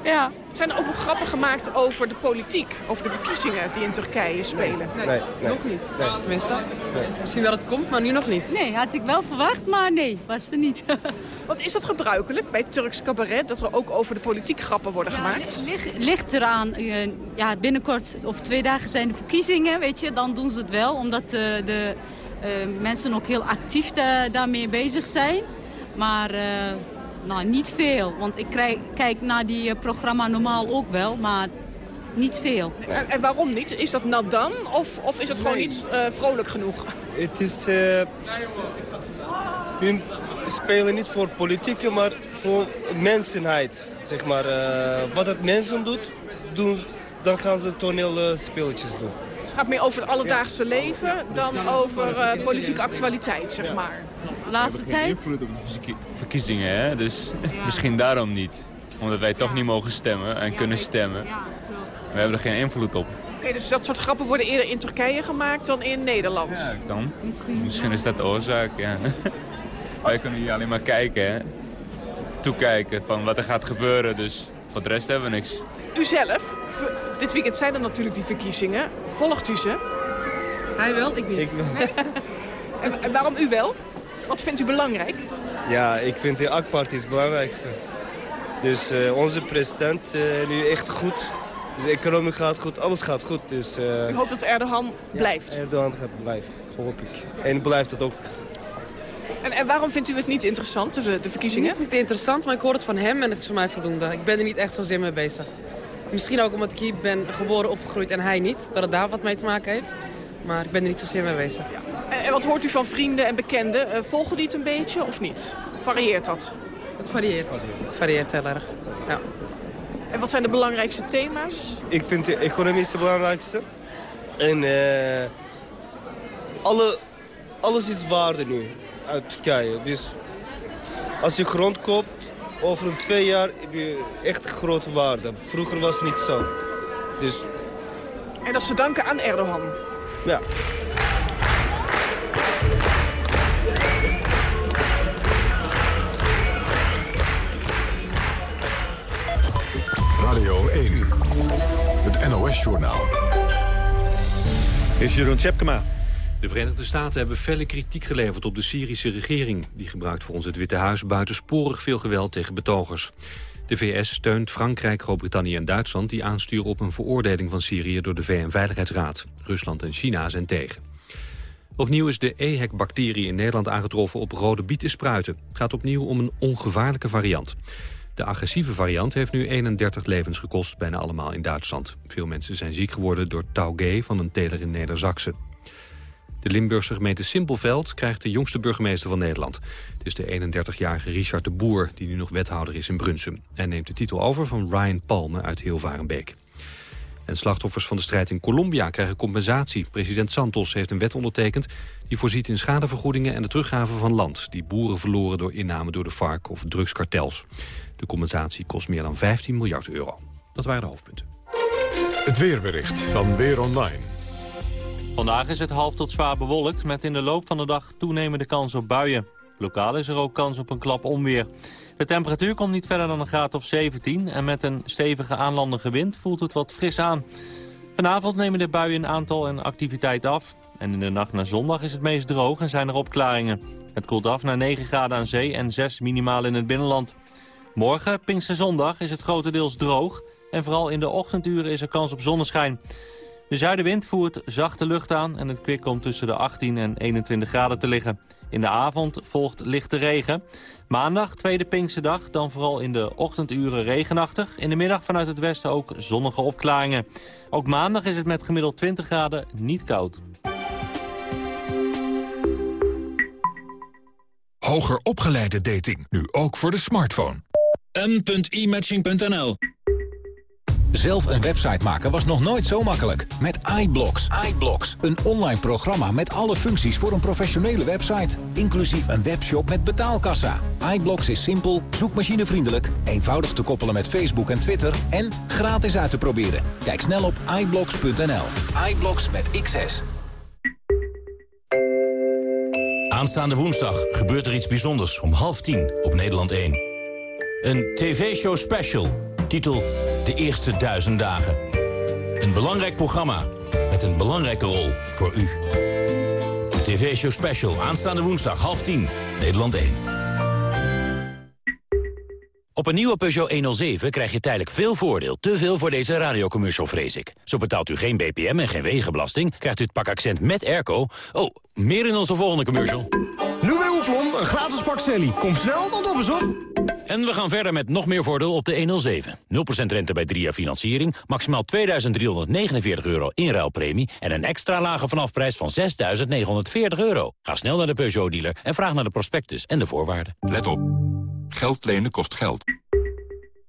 ja.
Zijn er ook nog grappen gemaakt over de politiek? Over de verkiezingen die in Turkije spelen?
Nee, nee, nee. nog niet. Nee. Tenminste, nee. misschien dat het komt, maar nu nog niet.
Nee, had ik wel verwacht, maar nee, was er niet.
Want is dat gebruikelijk bij Turks cabaret, dat er ook over de politiek grappen worden
ja,
gemaakt?
Ligt, ligt eraan. Uh, ja, binnenkort, over twee dagen zijn de verkiezingen, weet je. Dan doen ze het wel, omdat uh, de uh, mensen ook heel actief daarmee bezig zijn. Maar nou, niet veel, want ik krijg, kijk naar die programma normaal ook wel, maar niet veel.
En, en waarom niet? Is dat nat dan? Of, of is het gewoon
Nee.
niet eh, vrolijk genoeg?
Het is... eh hun spelen niet voor politiek, maar voor mensenheid. Zeg maar, eh, wat het mensen doet, doen, dan gaan ze toneelspelletjes doen.
Het gaat meer over het alledaagse leven dan over eh, politieke actualiteit, zeg maar.
Laatste
geen invloed op de verkie- verkiezingen, hè? dus misschien daarom niet. Omdat wij toch niet mogen stemmen en kunnen stemmen. We hebben er geen invloed op.
Oké, dus dat soort grappen worden eerder in Turkije gemaakt dan in Nederland.
Dan? Misschien is dat de oorzaak, ja. wij kunnen hier alleen maar kijken, hè. Toekijken van wat er gaat gebeuren, dus voor de rest hebben we niks.
U zelf, dit weekend zijn er natuurlijk die verkiezingen. Volgt u ze?
Hij wel, ik niet.
En, en waarom u wel? Wat vindt u belangrijk?
Ja, ik vind de AK-partij het belangrijkste. Dus eh, onze president uh, nu echt goed. Dus de economie gaat goed, alles gaat goed. Dus, uh,
U hoopt dat Erdogan blijft?
Erdogan gaat blijven, hoop ik. En blijft het ook.
En, en waarom vindt u het niet interessant, de, de verkiezingen?
Niet, niet interessant, maar ik hoor het van hem en het is voor mij voldoende. Ik ben er niet echt zozeer mee bezig. Misschien ook omdat ik hier ben geboren, opgegroeid en hij niet. Dat het daar wat mee te maken heeft. Maar ik ben er niet zozeer mee bezig.
En, en wat hoort u van vrienden en bekenden? Uh, volgen die het een beetje of niet? Varieert dat?
Het varieert. Het varieert heel erg, ja.
En wat zijn de belangrijkste thema's?
Ik vind de economie het belangrijkste. En uh, alle, alles is waarde nu uit Turkije. Dus als je grond koopt, over een twee jaar heb je echt grote waarde. Vroeger was het niet zo. Dus...
En dat is te danken aan Erdogan?
Ja.
Radio 1, het NOS-journaal.
Is Jeroen Tjepkema.
De Verenigde Staten hebben felle kritiek geleverd op de Syrische regering. Die gebruikt volgens het Witte Huis buitensporig veel geweld tegen betogers. De VS steunt Frankrijk, Groot-Brittannië en Duitsland... die aansturen op een veroordeling van Syrië door de VN-veiligheidsraad. Rusland en China zijn tegen. Opnieuw is de EHEC-bacterie in Nederland aangetroffen op rode bietenspruiten. Het gaat opnieuw om een ongevaarlijke variant. De agressieve variant heeft nu 31 levens gekost, bijna allemaal in Duitsland. Veel mensen zijn ziek geworden door taugé van een teler in Neder-Zaksen. De Limburgse gemeente Simpelveld krijgt de jongste burgemeester van Nederland. Het is de 31-jarige Richard de Boer, die nu nog wethouder is in Brunsum. Hij neemt de titel over van Ryan Palme uit Hilvarenbeek. En slachtoffers van de strijd in Colombia krijgen compensatie. President Santos heeft een wet ondertekend... die voorziet in schadevergoedingen en de teruggave van land... die boeren verloren door inname door de FARC of drugskartels. De compensatie kost meer dan 15 miljard euro. Dat waren de hoofdpunten.
Het weerbericht van Weer Online.
Vandaag is het half tot zwaar bewolkt... met in de loop van de dag toenemende kans op buien. Lokaal is er ook kans op een klap onweer. De temperatuur komt niet verder dan een graad of 17... en met een stevige aanlandige wind voelt het wat fris aan. Vanavond nemen de buien in aantal en activiteit af. En in de nacht naar zondag is het meest droog en zijn er opklaringen. Het koelt af naar 9 graden aan zee en 6 minimaal in het binnenland. Morgen, Pinksterzondag, is het grotendeels droog... en vooral in de ochtenduren is er kans op zonneschijn. De zuidenwind voert zachte lucht aan en het kwik komt tussen de 18 en 21 graden te liggen. In de avond volgt lichte regen. Maandag, tweede Pinksterdag, dan vooral in de ochtenduren regenachtig. In de middag vanuit het westen ook zonnige opklaringen. Ook maandag is het met gemiddeld 20 graden niet koud.
Hoger opgeleide dating, nu ook voor de smartphone.
m.imatching.nl Zelf een website maken was nog nooit zo makkelijk. Met iBlocks. iBlocks, een online programma met alle functies voor een professionele website. Inclusief een webshop met betaalkassa. iBlocks is simpel, zoekmachinevriendelijk, eenvoudig te koppelen met Facebook en Twitter... en gratis uit te proberen. Kijk snel op iBlocks.nl. iBlocks met XS.
Aanstaande woensdag gebeurt er iets bijzonders om half tien op Nederland 1. Een tv-show special, titel De Eerste Duizend Dagen. Een belangrijk programma met een belangrijke rol voor u. De tv-show special, aanstaande woensdag, half tien, Nederland 1.
Op een nieuwe Peugeot 107 krijg je tijdelijk veel voordeel. Te veel voor deze radiocommercial, vrees ik. Zo betaalt u geen BPM en geen wegenbelasting. Krijgt u het pak accent met airco. Oh, meer in onze volgende commercial.
Een gratis pak Sally. Kom snel, want op is op.
En we gaan verder met nog meer voordeel op de 107. 0% rente bij 3 jaar financiering, maximaal 2.349 euro inruilpremie... en een extra lage vanafprijs van 6.940 euro. Ga snel naar de Peugeot-dealer en vraag naar de prospectus en de voorwaarden.
Let op. Geld lenen kost geld.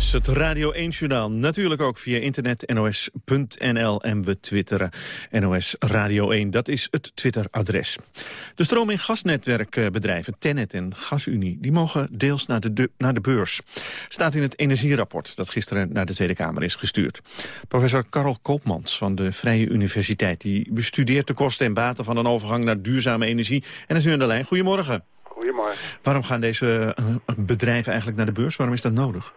NOS, het Radio 1-journaal. Natuurlijk ook via internet nos.nl en we twitteren. NOS Radio 1, dat is het Twitter-adres. De stroom- en gasnetwerkbedrijven Tennet en GasUnie... die mogen deels naar de, de, naar de beurs. Staat in het energierapport dat gisteren naar de Tweede Kamer is gestuurd. Professor Karel Koopmans van de Vrije Universiteit... die bestudeert de kosten en baten van een overgang naar duurzame energie... en is nu aan de lijn. Goedemorgen.
Goedemorgen.
Waarom gaan deze eh, bedrijven eigenlijk naar de beurs? Waarom is dat nodig?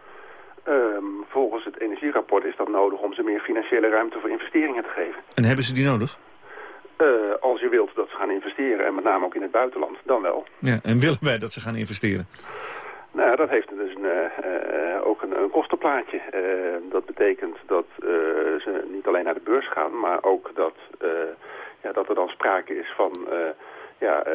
Um, volgens het energierapport is dat nodig om ze meer financiële ruimte voor investeringen te geven.
En hebben ze die nodig?
Uh, als je wilt dat ze gaan investeren, en met name ook in het buitenland, dan wel.
Ja, en willen wij dat ze gaan investeren?
Nou, dat heeft dus een, uh, ook een, een kostenplaatje. dat betekent dat ze niet alleen naar de beurs gaan, maar ook dat, ja, dat er dan sprake is van ja, uh,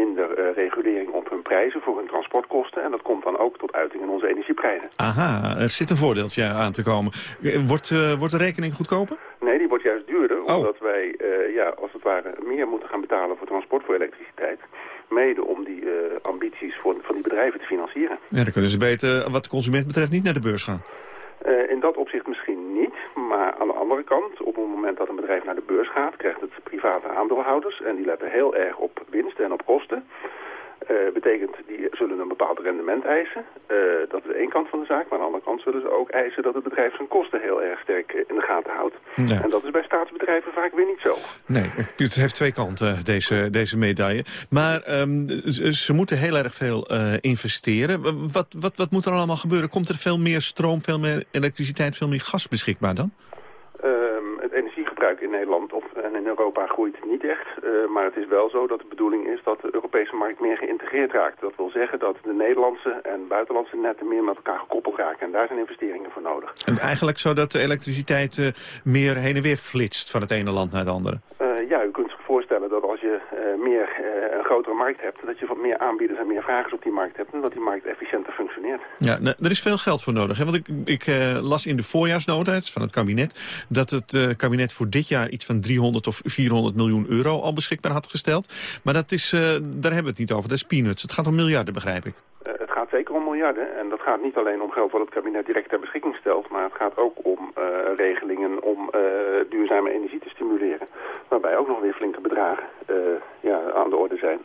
minder uh, regulering op hun prijzen voor hun transportkosten. En dat komt dan ook tot uiting in onze energieprijzen.
Aha, er zit een voordeeltje aan te komen. Wordt, uh, wordt de rekening goedkoper?
Nee, die wordt juist duurder. Oh. Omdat wij, ja, als het ware, meer moeten gaan betalen voor transport voor elektriciteit. Mede om die ambities voor, van die bedrijven te financieren.
Ja, dan kunnen ze beter, wat de consument betreft, niet naar de beurs gaan.
Uh, in dat opzicht misschien niet, maar aan de andere kant, op het moment dat een bedrijf naar de beurs gaat, krijgt het private aandeelhouders en die letten heel erg op winst en op kosten. Uh, betekent, die zullen een bepaald rendement eisen. Uh, dat is één kant van de zaak. Maar aan de andere kant zullen ze ook eisen dat het bedrijf zijn kosten heel erg sterk in de gaten houdt. Ja. En dat is bij staatsbedrijven vaak weer niet zo.
Nee, het heeft twee kanten, deze, deze medaille. Maar um, ze, ze, moeten heel erg veel uh, investeren. Wat, wat, wat moet er allemaal gebeuren? Komt er veel meer stroom, veel meer elektriciteit, veel meer gas beschikbaar dan?
Um, het energiegebruik in Nederland of, en in Europa groeit niet echt. Uh, maar het is wel zo dat de bedoeling is dat de Europese markt meer geïntegreerd raakt. Dat wil zeggen dat de Nederlandse en buitenlandse netten meer met elkaar gekoppeld raken. En daar zijn investeringen voor nodig.
En eigenlijk zodat de elektriciteit uh, meer heen en weer flitst van het ene land naar het andere?
Uh, ja, u kunt zich voorstellen dat als je meer, grotere markt hebt... dat je wat meer aanbieders en meer vragers op die markt hebt... en dat die markt efficiënter functioneert.
Ja, nou, er is veel geld voor nodig. Hè? Want ik, ik las in de voorjaarsnota van het kabinet... dat het kabinet voor dit jaar iets van 300 of 400 miljoen euro al beschikbaar had gesteld. Maar dat is, uh, daar hebben we het niet over. Dat is peanuts. Het gaat om miljarden, begrijp ik.
Zeker om miljarden. En dat gaat niet alleen om geld wat het kabinet direct ter beschikking stelt. Maar het gaat ook om uh, regelingen om duurzame energie te stimuleren. Waarbij ook nog weer flinke bedragen ja, aan de orde zijn.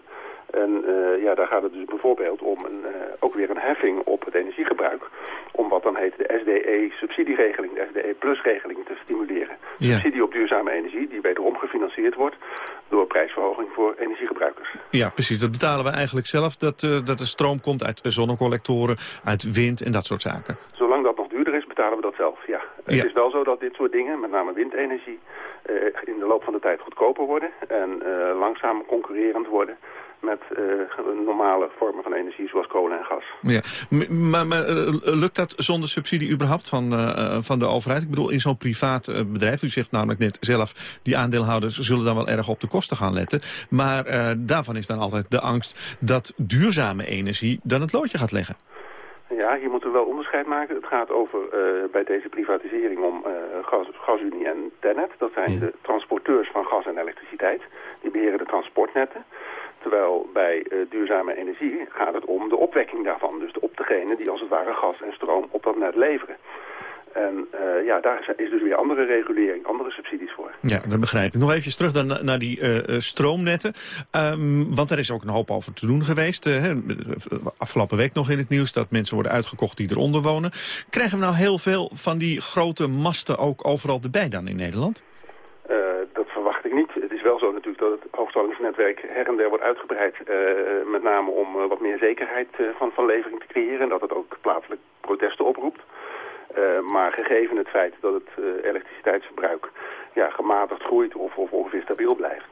En uh, ja, daar gaat het dus bijvoorbeeld om een, uh, ook weer een heffing op het energiegebruik. Om wat dan heet de SDE-subsidieregeling, de SDE-plus-regeling te stimuleren. Ja. Subsidie op duurzame energie, die wederom gefinancierd wordt door prijsverhoging voor energiegebruikers.
Ja, precies. Dat betalen we eigenlijk zelf, dat, uh, dat de stroom komt uit zonnecollectoren, uit wind en dat soort zaken.
Zolang dat nog duurder is, betalen we dat zelf, ja. ja. Het is wel zo dat dit soort dingen, met name windenergie, in de loop van de tijd goedkoper worden. En langzaam concurrerend worden met uh, normale vormen van energie zoals kolen en gas.
Ja, maar, maar uh, lukt dat zonder subsidie überhaupt van, uh, van de overheid? Ik bedoel, in zo'n privaat bedrijf, u zegt namelijk net zelf... die aandeelhouders zullen dan wel erg op de kosten gaan letten. Maar daarvan is dan altijd de angst dat duurzame energie dan het loodje gaat leggen.
Ja, hier moeten we wel onderscheid maken. Het gaat over bij deze privatisering om gas, GasUnie en Tennet. Dat zijn ja. de transporteurs van gas en elektriciteit. Die beheren de transportnetten. Terwijl bij uh, duurzame energie gaat het om de opwekking daarvan. Dus op degene die als het ware gas en stroom op dat net leveren. En uh, ja, daar is dus weer andere regulering, andere subsidies voor.
Ja, dat begrijp ik. Nog even terug dan naar die uh, stroomnetten. Um, want er is ook een hoop over te doen geweest. Afgelopen week nog in het nieuws dat mensen worden uitgekocht die eronder wonen. Krijgen we nou heel veel van die grote masten ook overal erbij dan in Nederland?
dat verwacht ik niet. Het is is wel zo natuurlijk dat het hoogspanningsnetwerk her en der wordt uitgebreid. met name om wat meer zekerheid van, van levering te creëren. En dat het ook plaatselijk protesten oproept. maar gegeven het feit dat het elektriciteitsverbruik ja, gematigd groeit of, of ongeveer stabiel blijft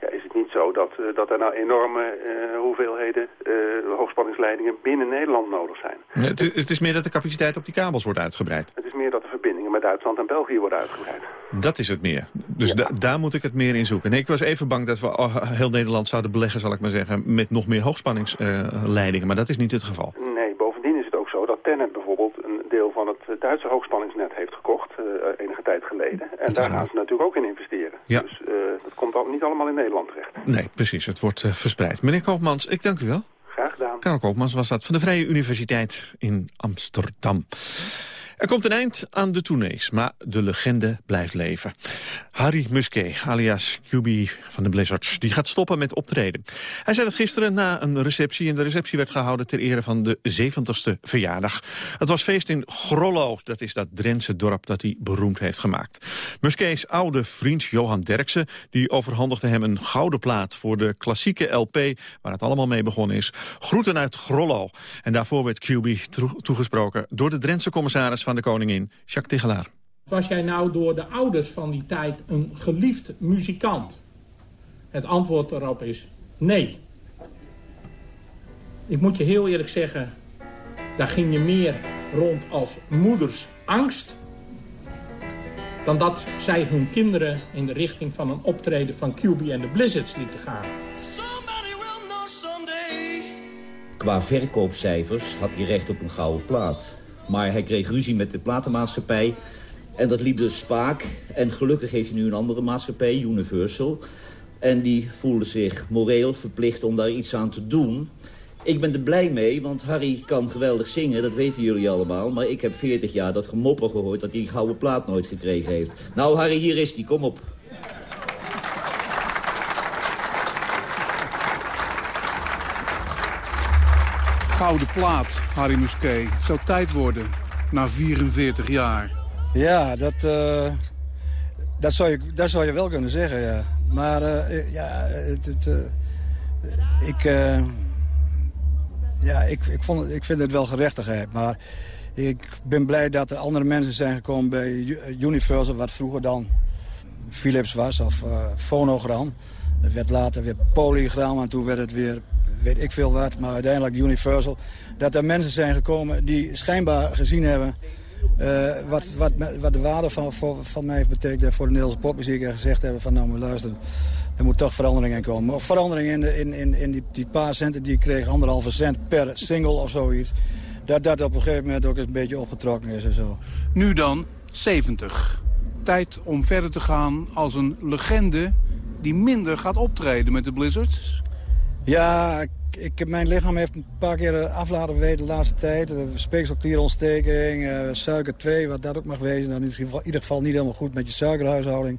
ja, is het niet zo dat, dat er nou enorme uh, hoeveelheden uh, hoogspanningsleidingen binnen Nederland nodig zijn.
het, is, het, is meer dat de capaciteit op die kabels wordt uitgebreid.
Het is meer dat de Duitsland en België worden uitgebreid.
Dat is het meer. Dus daar moet ik het meer in zoeken. Nee, ik was even bang dat we heel Nederland zouden beleggen, zal ik maar zeggen, met nog meer hoogspanningsleidingen. maar dat is niet het geval.
Nee, bovendien is het ook zo dat Tennet bijvoorbeeld een deel van het Duitse hoogspanningsnet heeft gekocht, enige tijd geleden. En daar gaan ze natuurlijk ook in investeren.
Ja.
Dus dat komt al, niet allemaal in Nederland terecht.
Nee, precies. Het wordt uh, verspreid. Meneer Koopmans, ik dank u wel.
Graag gedaan.
Karel Koopmans was dat van de Vrije Universiteit in Amsterdam. Er komt een eind aan de tournees, maar de legende blijft leven. Harry Musquet, alias QB van de Blizzards, die gaat stoppen met optreden. Hij zei dat gisteren na een receptie. En de receptie werd gehouden ter ere van de 70ste verjaardag. Het was feest in Grollo, dat is dat Drentse dorp dat hij beroemd heeft gemaakt. Musquets oude vriend Johan Derksen, die overhandigde hem een gouden plaat voor de klassieke LP, waar het allemaal mee begonnen is. Groeten uit Grollo. En daarvoor werd QB toegesproken door de Drentse commissaris de koningin, Jacques Tegelaar.
Was jij nou door de ouders van die tijd een geliefd muzikant? Het antwoord daarop is nee. Ik moet je heel eerlijk zeggen, daar ging je meer rond als moeders angst... dan dat zij hun kinderen in de richting van een optreden van QB en de Blizzards lieten gaan.
Qua verkoopcijfers had hij recht op een gouden plaat. Maar hij kreeg ruzie met de platenmaatschappij. En dat liep dus spaak. En gelukkig heeft hij nu een andere maatschappij, Universal. En die voelde zich moreel verplicht om daar iets aan te doen. Ik ben er blij mee, want Harry kan geweldig zingen, dat weten jullie allemaal. Maar ik heb 40 jaar dat gemopper gehoord dat hij die gouden plaat nooit gekregen heeft. Nou Harry, hier is die, kom op.
gouden plaat, Harry Musquet. Het zou tijd worden, na 44 jaar.
Ja, dat, uh, dat, zou je, dat zou je wel kunnen zeggen, ja. Maar uh, ja, het, het, ik, ja, ik, ik, vond, ik vind het wel gerechtigheid. Maar ik ben blij dat er andere mensen zijn gekomen bij Universal... wat vroeger dan Philips was, of Phonogram. Het werd later weer Polygram en toen werd het weer weet ik veel wat, maar uiteindelijk Universal... dat er mensen zijn gekomen die schijnbaar gezien hebben... Uh, wat, wat, wat de waarde van, van mij heeft betekend voor de Nederlandse popmuziek... en gezegd hebben van nou, maar luister, er moet toch verandering in komen. Of verandering in, de, in, in, in die, die paar centen die ik kreeg, anderhalve cent per single of zoiets... dat dat op een gegeven moment ook eens een beetje opgetrokken is en zo.
Nu dan 70. Tijd om verder te gaan als een legende die minder gaat optreden met de Blizzards?
Ja, ik, mijn lichaam heeft een paar keer af laten weten de laatste tijd. Speekselklierontsteking, uh, suiker 2, wat dat ook mag wezen. Dan is het in ieder geval niet helemaal goed met je suikerhuishouding.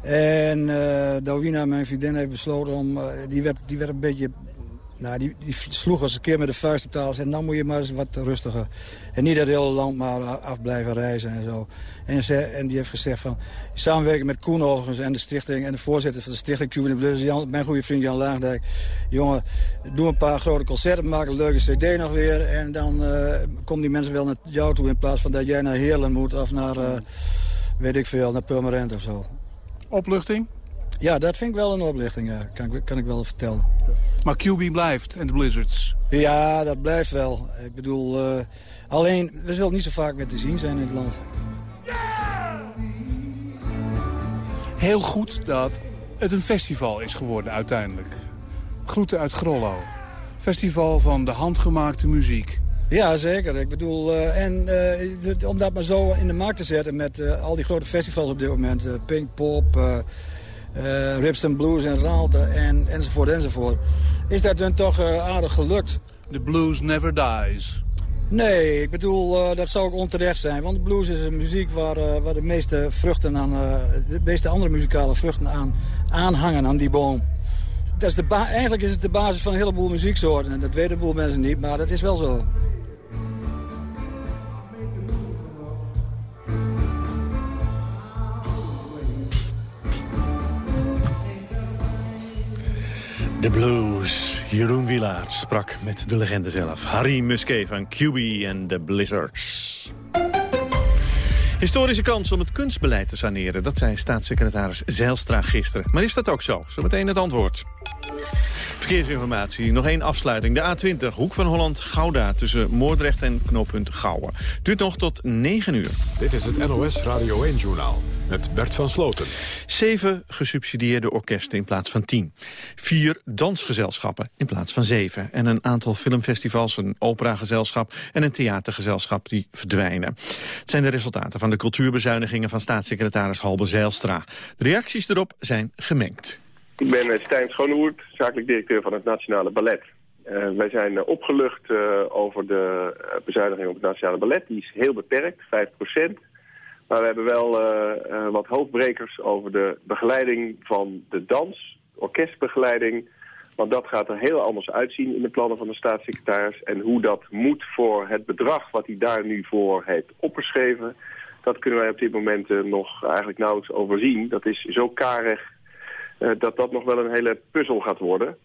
En uh, Dawina, mijn vriendin, heeft besloten om... Die, werd, die werd een beetje nou, die, sloeg eens een keer met de vuist op tafel en nou moet je maar eens wat rustiger. En niet het hele land maar af blijven reizen en zo. En, ze, en die heeft gezegd van, samenwerken met Koen en de stichting en de voorzitter van de stichting Cuban Blues, Jan, mijn goede vriend Jan Laagdijk. Jongen, doe een paar grote concerten, maak een leuke cd nog weer. En dan uh, komen die mensen wel naar jou toe in plaats van dat jij naar Heerlen moet of naar, uh, weet ik veel, naar Purmerend of zo.
Opluchting?
Ja, dat vind ik wel een oplichting, ja. kan, ik, kan ik wel vertellen.
Maar QB blijft en de Blizzards?
Ja, dat blijft wel. Ik bedoel, uh, alleen, we zullen niet zo vaak meer te zien zijn in het land.
Heel goed dat het een festival is geworden uiteindelijk. Groeten uit Grollo. Festival van de handgemaakte muziek.
Ja, zeker. Ik bedoel, uh, en uh, om dat maar zo in de markt te zetten met uh, al die grote festivals op dit moment. Pinkpop, uh, Ripston Blues en Raalte en, enzovoort enzovoort. Is dat dan toch uh, aardig gelukt.
The blues never dies.
Nee, ik bedoel, uh, dat zou ook onterecht zijn. Want de blues is een muziek waar, waar de meeste vruchten aan, de meeste andere muzikale vruchten aan aanhangen aan die boom. Dat is de eigenlijk is het de basis van een heleboel muzieksoorten. En dat weten een boel mensen niet, maar dat is wel zo.
De blues. Jeroen Wielaert sprak met de legende zelf. Harry Musquet van QB en de Blizzards. Historische kans om het kunstbeleid te saneren. Dat zei staatssecretaris Zijlstra gisteren. Maar is dat ook zo? Zometeen het antwoord. Verkeersinformatie. Nog één afsluiting. De A20, Hoek van Holland-Gouda tussen Moordrecht en knooppunt Gouwen. Duurt nog tot 9 uur.
Dit is het NOS Radio 1-journaal met Bert van Sloten.
Zeven gesubsidieerde orkesten in plaats van tien. Vier dansgezelschappen in plaats van zeven. En een aantal filmfestivals, een operagezelschap en een theatergezelschap die verdwijnen. Het zijn de resultaten van de cultuurbezuinigingen van staatssecretaris Halbe Zijlstra. De reacties erop zijn gemengd.
Ik ben eh, Stijn Schonewoerd, zakelijk directeur van het Nationale Ballet. Uh, wij zijn uh, opgelucht over de bezuiniging op het Nationale Ballet. Die is heel beperkt, 5% Maar we hebben wel wat hoofdbrekers over de begeleiding van de dans, orkestbegeleiding. Want dat gaat er heel anders uitzien in de plannen van de staatssecretaris. En hoe dat moet voor het bedrag wat hij daar nu voor heeft opgeschreven... dat kunnen wij op dit moment nog eigenlijk nauwelijks overzien. Dat is zo karig dat dat nog wel een hele puzzel gaat worden.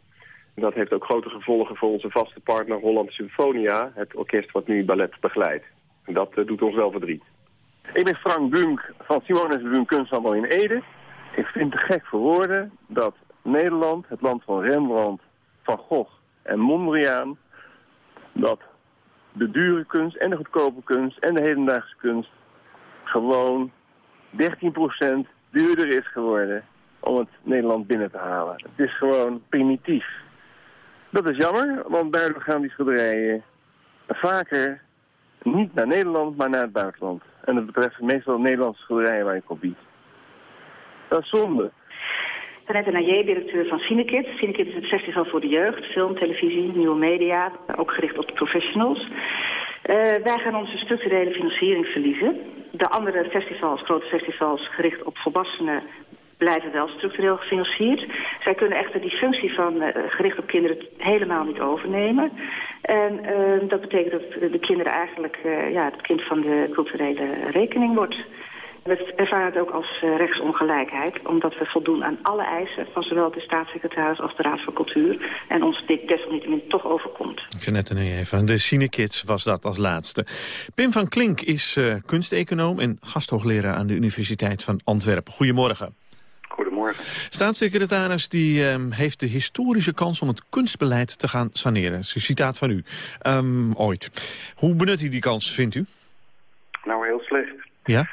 Dat heeft ook grote gevolgen voor onze vaste partner Holland Symfonia, het orkest wat nu ballet begeleidt. En dat uh, doet ons wel verdriet.
Ik ben Frank Bunk van Simonis Bunk Kunsthandel in Ede. Ik vind het gek voor woorden dat Nederland, het land van Rembrandt, Van Gogh en Mondriaan, dat de dure kunst en de goedkope kunst en de hedendaagse kunst gewoon 13% duurder is geworden om het Nederland binnen te halen. Het is gewoon primitief. Dat is jammer, want daardoor gaan die schilderijen vaker niet naar Nederland, maar naar het buitenland. En dat betreft meestal Nederlandse schilderijen waar je op biedt. Dat is zonde.
Annette Nayer, directeur van Cinekids. Cinekids is het festival voor de jeugd, film, televisie, nieuwe media, ook gericht op professionals. Uh, wij gaan onze structurele financiering verliezen. De andere festivals, grote festivals, gericht op volwassenen, blijven wel structureel gefinancierd. Zij kunnen echter die functie van uh, gericht op kinderen helemaal niet overnemen. En uh, dat betekent dat de kinderen eigenlijk uh, ja, het kind van de culturele rekening wordt. We ervaren het ook als rechtsongelijkheid, omdat we voldoen aan alle eisen van zowel de staatssecretaris als de Raad van Cultuur. En ons dit desalniettemin toch overkomt.
Jeanette even. De Cinekids was dat als laatste. Pim van Klink is kunsteconoom en gasthoogleraar aan de Universiteit van Antwerpen. Goedemorgen.
Goedemorgen.
Staatssecretaris die um, heeft de historische kans om het kunstbeleid te gaan saneren. Dat is een citaat van u. Um, ooit. Hoe benut u die kans, vindt u?
Nou, heel slecht.
Ja?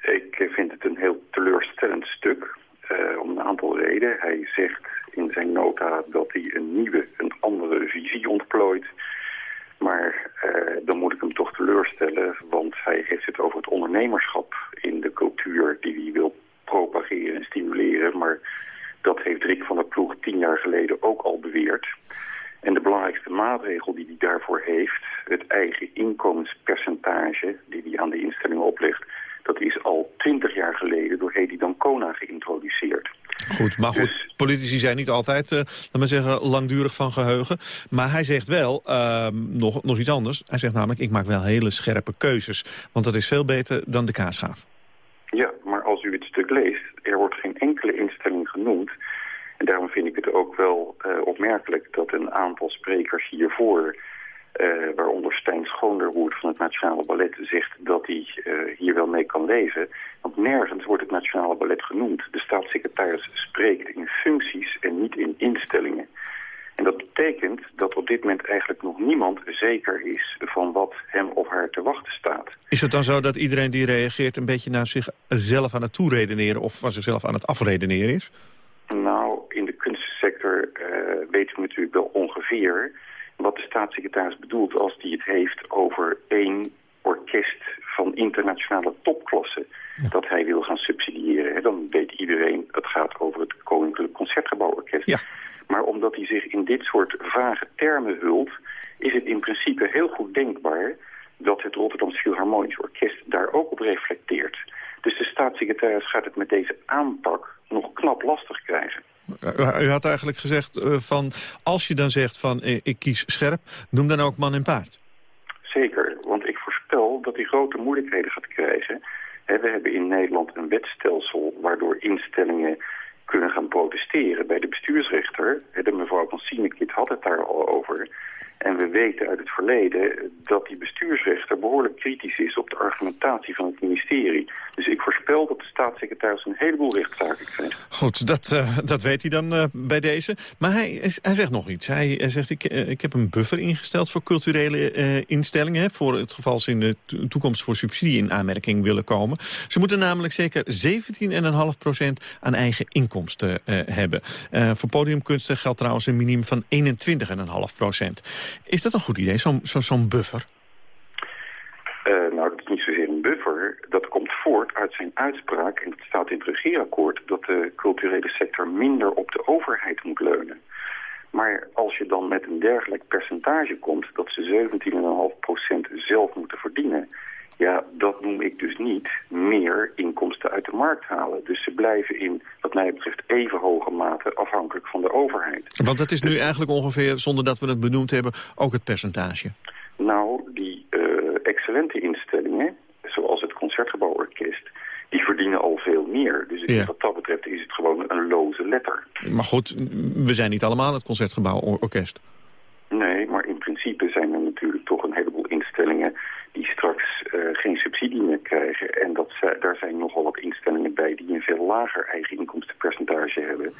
Ik vind het een heel teleurstellend stuk. Uh, om een aantal redenen. Hij zegt in zijn nota dat hij een nieuwe, een andere visie ontplooit. Maar uh, dan moet ik hem toch teleurstellen, want hij heeft het over het ondernemerschap in de cultuur die hij wil propageren en stimuleren. Maar dat heeft Rick van der Ploeg tien jaar geleden ook al beweerd. En de belangrijkste maatregel die hij daarvoor heeft, het eigen inkomenspercentage die hij aan de instellingen oplegt, dat is al twintig jaar geleden door Hedy Dancona geïntroduceerd.
Goed, maar goed, dus, politici zijn niet altijd, uh, laat maar zeggen, langdurig van geheugen. Maar hij zegt wel uh, nog, nog iets anders. Hij zegt namelijk, ik maak wel hele scherpe keuzes. Want dat is veel beter dan de kaasgaaf.
Ja, maar als u het stuk leest, er wordt geen enkele instelling genoemd. En daarom vind ik het ook wel uh, opmerkelijk dat een aantal sprekers hiervoor... Uh, waaronder Stijn Schoonderwoerd van het Nationale Ballet zegt dat hij uh, hier wel mee kan leven. Want nergens wordt het Nationale Ballet genoemd. De staatssecretaris spreekt in functies en niet in instellingen. En dat betekent dat op dit moment eigenlijk nog niemand zeker is van wat hem of haar te wachten staat.
Is het dan zo dat iedereen die reageert een beetje naar zichzelf aan het toeredeneren of van zichzelf aan het afredeneren is?
Nou, in de kunstsector uh, weten we natuurlijk wel ongeveer wat de staatssecretaris bedoelt als die het heeft over één orkest van internationale topklasse ja. dat hij wil gaan subsidiëren. Dan weet iedereen, het gaat over het Koninklijk Concertgebouworkest.
Ja.
Maar omdat hij zich in dit soort vage termen hult... is het in principe heel goed denkbaar dat het Rotterdam Philharmonisch Orkest daar ook op reflecteert. Dus de staatssecretaris gaat het met deze aanpak nog knap lastig krijgen.
U had eigenlijk gezegd uh, van, als je dan zegt van uh, ik kies scherp, noem dan ook man en paard.
Zeker, want ik voorspel dat hij grote moeilijkheden gaat krijgen. we hebben in Nederland een wetstelsel waardoor instellingen kunnen gaan protesteren bij de bestuursrechter. De mevrouw van Sienekit had het daar al over. En we weten uit het verleden dat die bestuursrechter behoorlijk kritisch is op de argumentatie van het ministerie. Dus ik voorspel dat de staatssecretaris een heleboel rechtszaken krijgt.
Goed, dat, uh, dat weet hij dan uh, bij deze. Maar hij, hij zegt nog iets. Hij, zegt, ik, uh, ik heb een buffer ingesteld voor culturele instellingen... voor het geval ze in de toekomst voor subsidie in aanmerking willen komen. Ze moeten namelijk zeker 17,5% aan eigen inkomsten hebben. voor podiumkunsten geldt trouwens een minimum van 21,5 is dat een goed idee, zo'n zo, zo buffer?
Uh, nou, dat is niet zozeer een buffer. Dat komt voort uit zijn uitspraak, en dat staat in het regeerakkoord... dat de culturele sector minder op de overheid moet leunen. Maar als je dan met een dergelijk percentage komt... dat ze 17,5% zelf moeten verdienen... Ja, dat noem ik dus niet meer inkomsten uit de markt halen. Dus ze blijven in, wat mij betreft, even hoge mate afhankelijk van de overheid.
Want dat is nu eigenlijk ongeveer, zonder dat we het benoemd hebben, ook het percentage?
Nou, die uh, excellente instellingen, zoals het Concertgebouworkest, die verdienen al veel meer. Dus ja. wat dat betreft is het gewoon een loze letter.
Maar goed, we zijn niet allemaal het Concertgebouworkest.
Nee, maar in geen subsidie meer krijgen. En dat, daar zijn nogal wat instellingen bij die een veel lager eigen inkomstenpercentage hebben.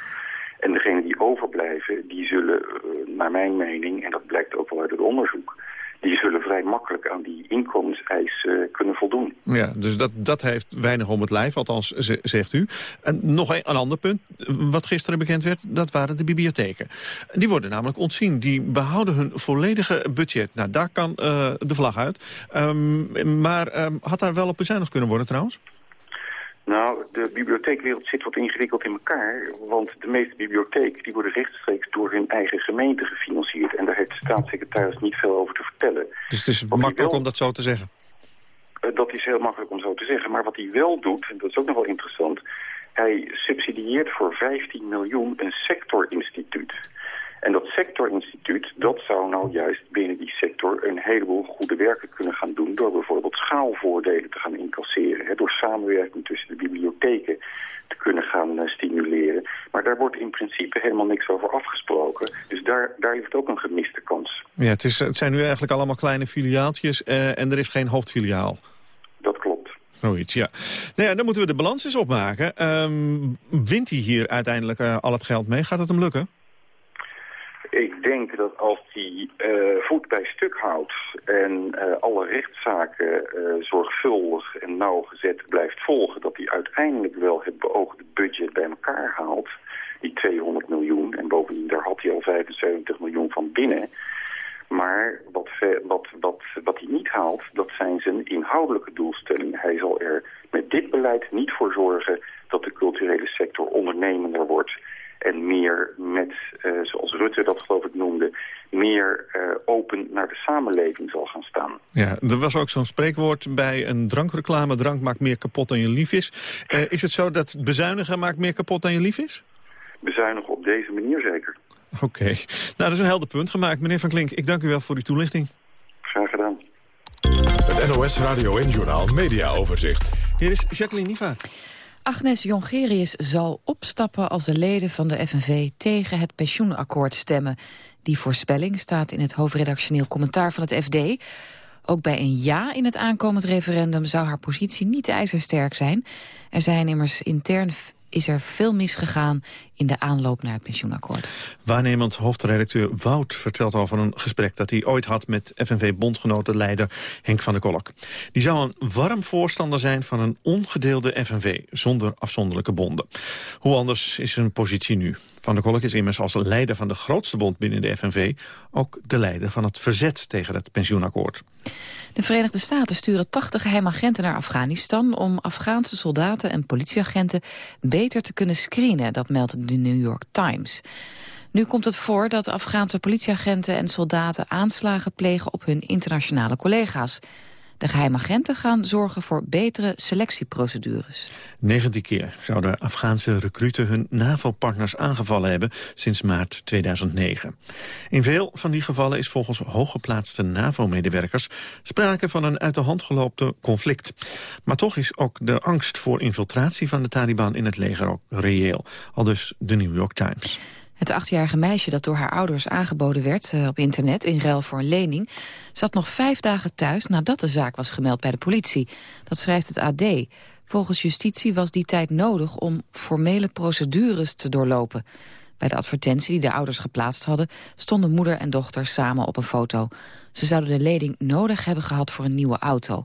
En degenen die overblijven, die zullen, uh, naar mijn mening, en dat blijkt ook wel uit het onderzoek die zullen vrij makkelijk aan die inkomenseisen kunnen voldoen.
Ja, dus dat, dat heeft weinig om het lijf, althans zegt u. En nog een, een ander punt, wat gisteren bekend werd, dat waren de bibliotheken. Die worden namelijk ontzien, die behouden hun volledige budget. Nou, daar kan uh, de vlag uit. Um, maar um, had daar wel op bezuinigd kunnen worden trouwens?
De bibliotheekwereld zit wat ingewikkeld in elkaar. Want de meeste bibliotheken die worden rechtstreeks door hun eigen gemeente gefinancierd. En daar heeft de staatssecretaris niet veel over te vertellen.
Dus het is makkelijk om dat zo te zeggen?
Uh, dat is heel makkelijk om zo te zeggen. Maar wat hij wel doet, en dat is ook nog wel interessant... hij subsidieert voor 15 miljoen een sectorinstituut. En dat sectorinstituut, dat zou nou juist binnen die sector een heleboel goede werken kunnen gaan doen... door bijvoorbeeld schaalvoordelen te gaan incasseren. Hè, door samenwerking tussen de bibliotheken te kunnen gaan uh, stimuleren. Maar daar wordt in principe helemaal niks over afgesproken. Dus daar, daar ligt ook een gemiste kans.
Ja, het, is, het zijn nu eigenlijk allemaal kleine filiaaltjes uh, en er is geen hoofdfiliaal.
Dat klopt.
Zoiets, ja. Nou ja, dan moeten we de balans eens opmaken. Um, wint hij hier uiteindelijk uh, al het geld mee? Gaat het hem lukken?
Ik denk dat als hij uh, voet bij stuk houdt en uh, alle rechtszaken uh, zorgvuldig en nauwgezet blijft volgen, dat hij uiteindelijk wel het beoogde budget bij elkaar haalt, die 200 miljoen. En bovendien, daar had hij al 75 miljoen van binnen. Maar wat, wat, wat, wat hij niet haalt, dat zijn zijn inhoudelijke doelstellingen. Hij zal er met dit beleid niet voor zorgen dat de culturele sector ondernemender wordt en meer met, uh, zoals Rutte dat geloof ik noemde, meer uh, open naar de samenleving zal gaan staan.
Ja, er was ook zo'n spreekwoord bij een drankreclame, drank maakt meer kapot dan je lief is. Uh, is het zo dat bezuinigen maakt meer kapot dan je lief is?
Bezuinigen op deze manier zeker.
Oké, okay. nou dat is een helder punt gemaakt. Meneer Van Klink, ik dank u wel voor uw toelichting.
Graag gedaan.
Het NOS Radio en Journal Media Overzicht.
Hier is Jacqueline Niva.
Agnes Jongerius zal opstappen als de leden van de FNV tegen het pensioenakkoord stemmen. Die voorspelling staat in het hoofdredactioneel commentaar van het FD. Ook bij een ja in het aankomend referendum zou haar positie niet ijzersterk zijn. Er zijn immers intern is er veel misgegaan in de aanloop naar het pensioenakkoord.
Waarnemend hoofdredacteur Wout vertelt over een gesprek dat hij ooit had met FNV-bondgenotenleider Henk van der Kolk. Die zou een warm voorstander zijn van een ongedeelde FNV zonder afzonderlijke bonden. Hoe anders is zijn positie nu? Van der Kolk is immers als leider van de grootste bond binnen de FNV... ook de leider van het verzet tegen het pensioenakkoord.
De Verenigde Staten sturen 80 geheimagenten naar Afghanistan... om Afghaanse soldaten en politieagenten beter te kunnen screenen. Dat meldt de New York Times. Nu komt het voor dat Afghaanse politieagenten en soldaten aanslagen plegen op hun internationale collega's. De geheimagenten gaan zorgen voor betere selectieprocedures.
19 keer zouden Afghaanse recruten hun NAVO-partners aangevallen hebben sinds maart 2009. In veel van die gevallen is volgens hooggeplaatste NAVO-medewerkers sprake van een uit de hand gelopen conflict. Maar toch is ook de angst voor infiltratie van de Taliban in het leger ook reëel. Al dus de New York Times.
Het achtjarige meisje dat door haar ouders aangeboden werd eh, op internet in ruil voor een lening, zat nog vijf dagen thuis nadat de zaak was gemeld bij de politie. Dat schrijft het AD. Volgens justitie was die tijd nodig om formele procedures te doorlopen. Bij de advertentie die de ouders geplaatst hadden... stonden moeder en dochter samen op een foto. Ze zouden de lening nodig hebben gehad voor een nieuwe auto.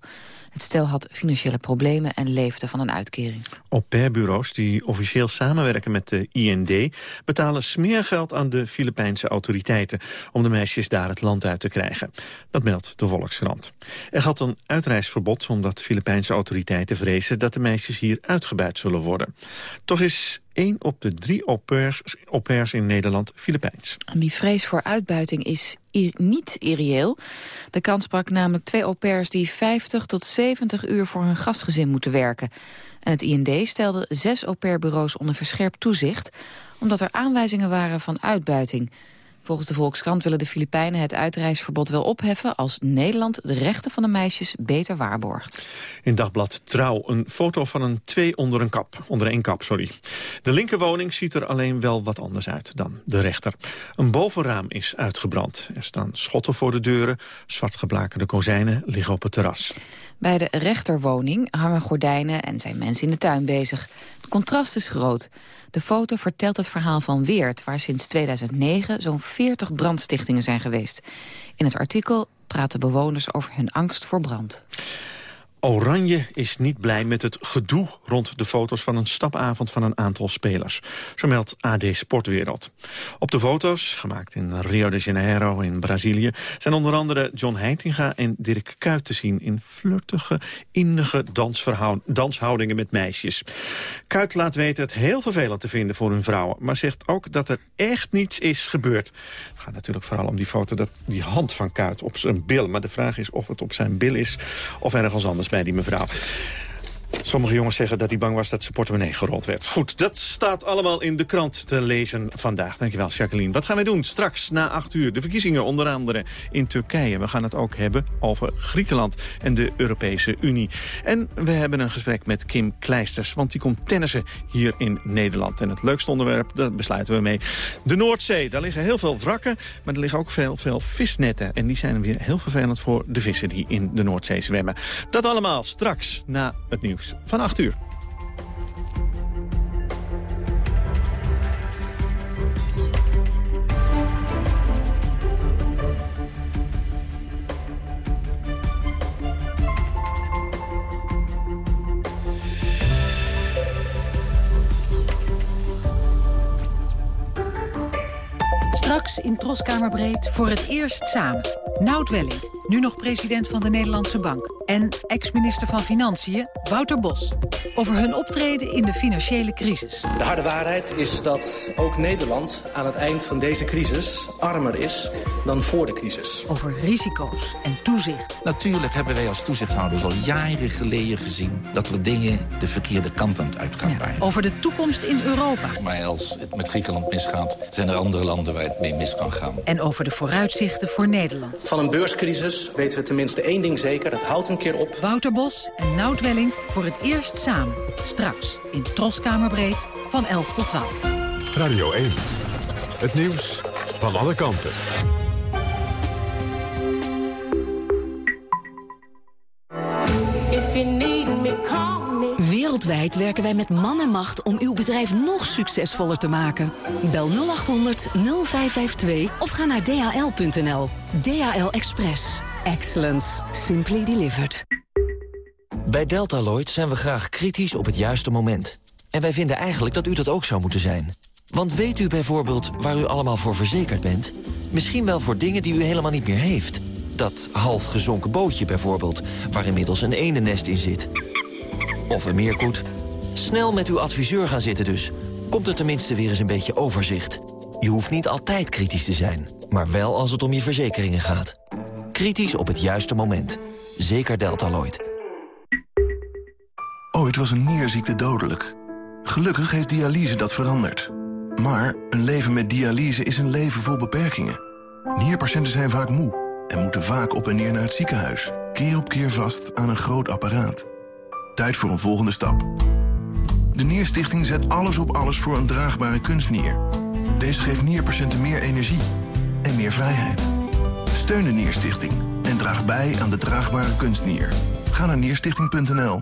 Het stel had financiële problemen en leefde van een uitkering.
Au pair-bureaus die officieel samenwerken met de IND... betalen smeergeld aan de Filipijnse autoriteiten... om de meisjes daar het land uit te krijgen. Dat meldt de Volkskrant. Er gaat een uitreisverbod omdat Filipijnse autoriteiten vrezen... dat de meisjes hier uitgebuit zullen worden. Toch is één op de drie au pairs, in Nederland Filipijns.
Die vrees voor uitbuiting is niet irreëel. De kans sprak namelijk twee au pairs die 50 tot 70 uur voor hun gastgezin moeten werken. En het IND stelde zes au pair bureaus onder verscherpt toezicht... omdat er aanwijzingen waren van uitbuiting. Volgens de Volkskrant willen de Filipijnen het uitreisverbod wel opheffen... als Nederland de rechten van de meisjes beter waarborgt.
In Dagblad Trouw een foto van een twee onder een kap. Onder één kap, sorry. De linkerwoning ziet er alleen wel wat anders uit dan de rechter. Een bovenraam is uitgebrand. Er staan schotten voor de deuren. Zwartgeblakerde kozijnen liggen op het terras.
Bij de rechterwoning hangen gordijnen en zijn mensen in de tuin bezig. Het contrast is groot. De foto vertelt het verhaal van Weert... waar sinds 2009 zo'n 40 brandstichtingen zijn geweest. In het artikel praten bewoners over hun angst voor brand.
Oranje is niet blij met het gedoe rond de foto's van een stapavond van een aantal spelers. Zo meldt AD Sportwereld. Op de foto's, gemaakt in Rio de Janeiro in Brazilië... zijn onder andere John Heitinga en Dirk Kuyt te zien... in flirtige, innige danshoudingen met meisjes. Kuyt laat weten het heel vervelend te vinden voor hun vrouwen... maar zegt ook dat er echt niets is gebeurd. Het gaat natuurlijk vooral om die foto, dat, die hand van Kuyt op zijn bil. Maar de vraag is of het op zijn bil is of ergens anders bij die mevrouw. Sommige jongens zeggen dat hij bang was dat zijn portemonnee gerold werd. Goed, dat staat allemaal in de krant te lezen vandaag. Dankjewel, Jacqueline. Wat gaan wij doen straks na acht uur? De verkiezingen onder andere in Turkije. We gaan het ook hebben over Griekenland en de Europese Unie. En we hebben een gesprek met Kim Kleisters, want die komt tennissen hier in Nederland. En het leukste onderwerp, daar besluiten we mee. De Noordzee, daar liggen heel veel wrakken, maar er liggen ook veel, veel visnetten. En die zijn weer heel vervelend voor de vissen die in de Noordzee zwemmen. Dat allemaal straks na het nieuws van 8 uur.
Straks in Troskamerbreed voor het eerst samen. Nout Welling, nu nog president van de Nederlandse Bank. En ex-minister van Financiën, Wouter Bos. Over hun optreden in de financiële crisis.
De harde waarheid is dat ook Nederland aan het eind van deze crisis... armer is dan voor de crisis.
Over risico's en toezicht.
Natuurlijk hebben wij als toezichthouders al jaren geleden gezien... dat er dingen de verkeerde kant aan het uitgaan waren.
Over de toekomst in Europa.
Maar als het met Griekenland misgaat, zijn er andere landen waar het mee mis kan gaan.
En over de vooruitzichten voor Nederland.
Van een beurscrisis weten we tenminste één ding zeker. Het houdt een keer op.
Wouter Bos en Nout Welling voor het eerst samen. Straks in Troskamerbreed van 11 tot 12.
Radio 1. Het nieuws van alle kanten.
Wereldwijd werken wij met man en macht om uw bedrijf nog succesvoller te maken. Bel 0800 0552 of ga naar dhl.nl. DHL Express. Excellence. Simply delivered.
Bij Deltaloid zijn we graag kritisch op het juiste moment. En wij vinden eigenlijk dat u dat ook zou moeten zijn. Want weet u bijvoorbeeld waar u allemaal voor verzekerd bent? Misschien wel voor dingen die u helemaal niet meer heeft. Dat half gezonken bootje bijvoorbeeld, waar inmiddels een enennest in zit. Of een meerkoet. Snel met uw adviseur gaan zitten dus. Komt er tenminste weer eens een beetje overzicht. Je hoeft niet altijd kritisch te zijn, maar wel als het om je verzekeringen gaat. Kritisch op het juiste moment. Zeker Deltaloid.
Ooit was een nierziekte dodelijk. Gelukkig heeft dialyse dat veranderd. Maar een leven met dialyse is een leven vol beperkingen. Nierpatiënten zijn vaak moe en moeten vaak op en neer naar het ziekenhuis. Keer op keer vast aan een groot apparaat. Tijd voor een volgende stap. De Nierstichting zet alles op alles voor een draagbare kunstnier. Deze geeft nierpatiënten meer energie en meer vrijheid. Steun de Nierstichting en draag bij aan de draagbare kunstnier. Ga naar nierstichting.nl.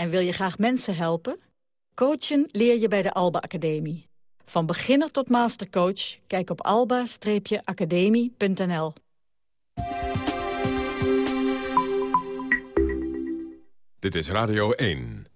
en wil je graag mensen helpen? Coachen leer je bij de Alba Academie. Van beginner tot mastercoach, kijk op alba-academie.nl.
Dit is Radio 1.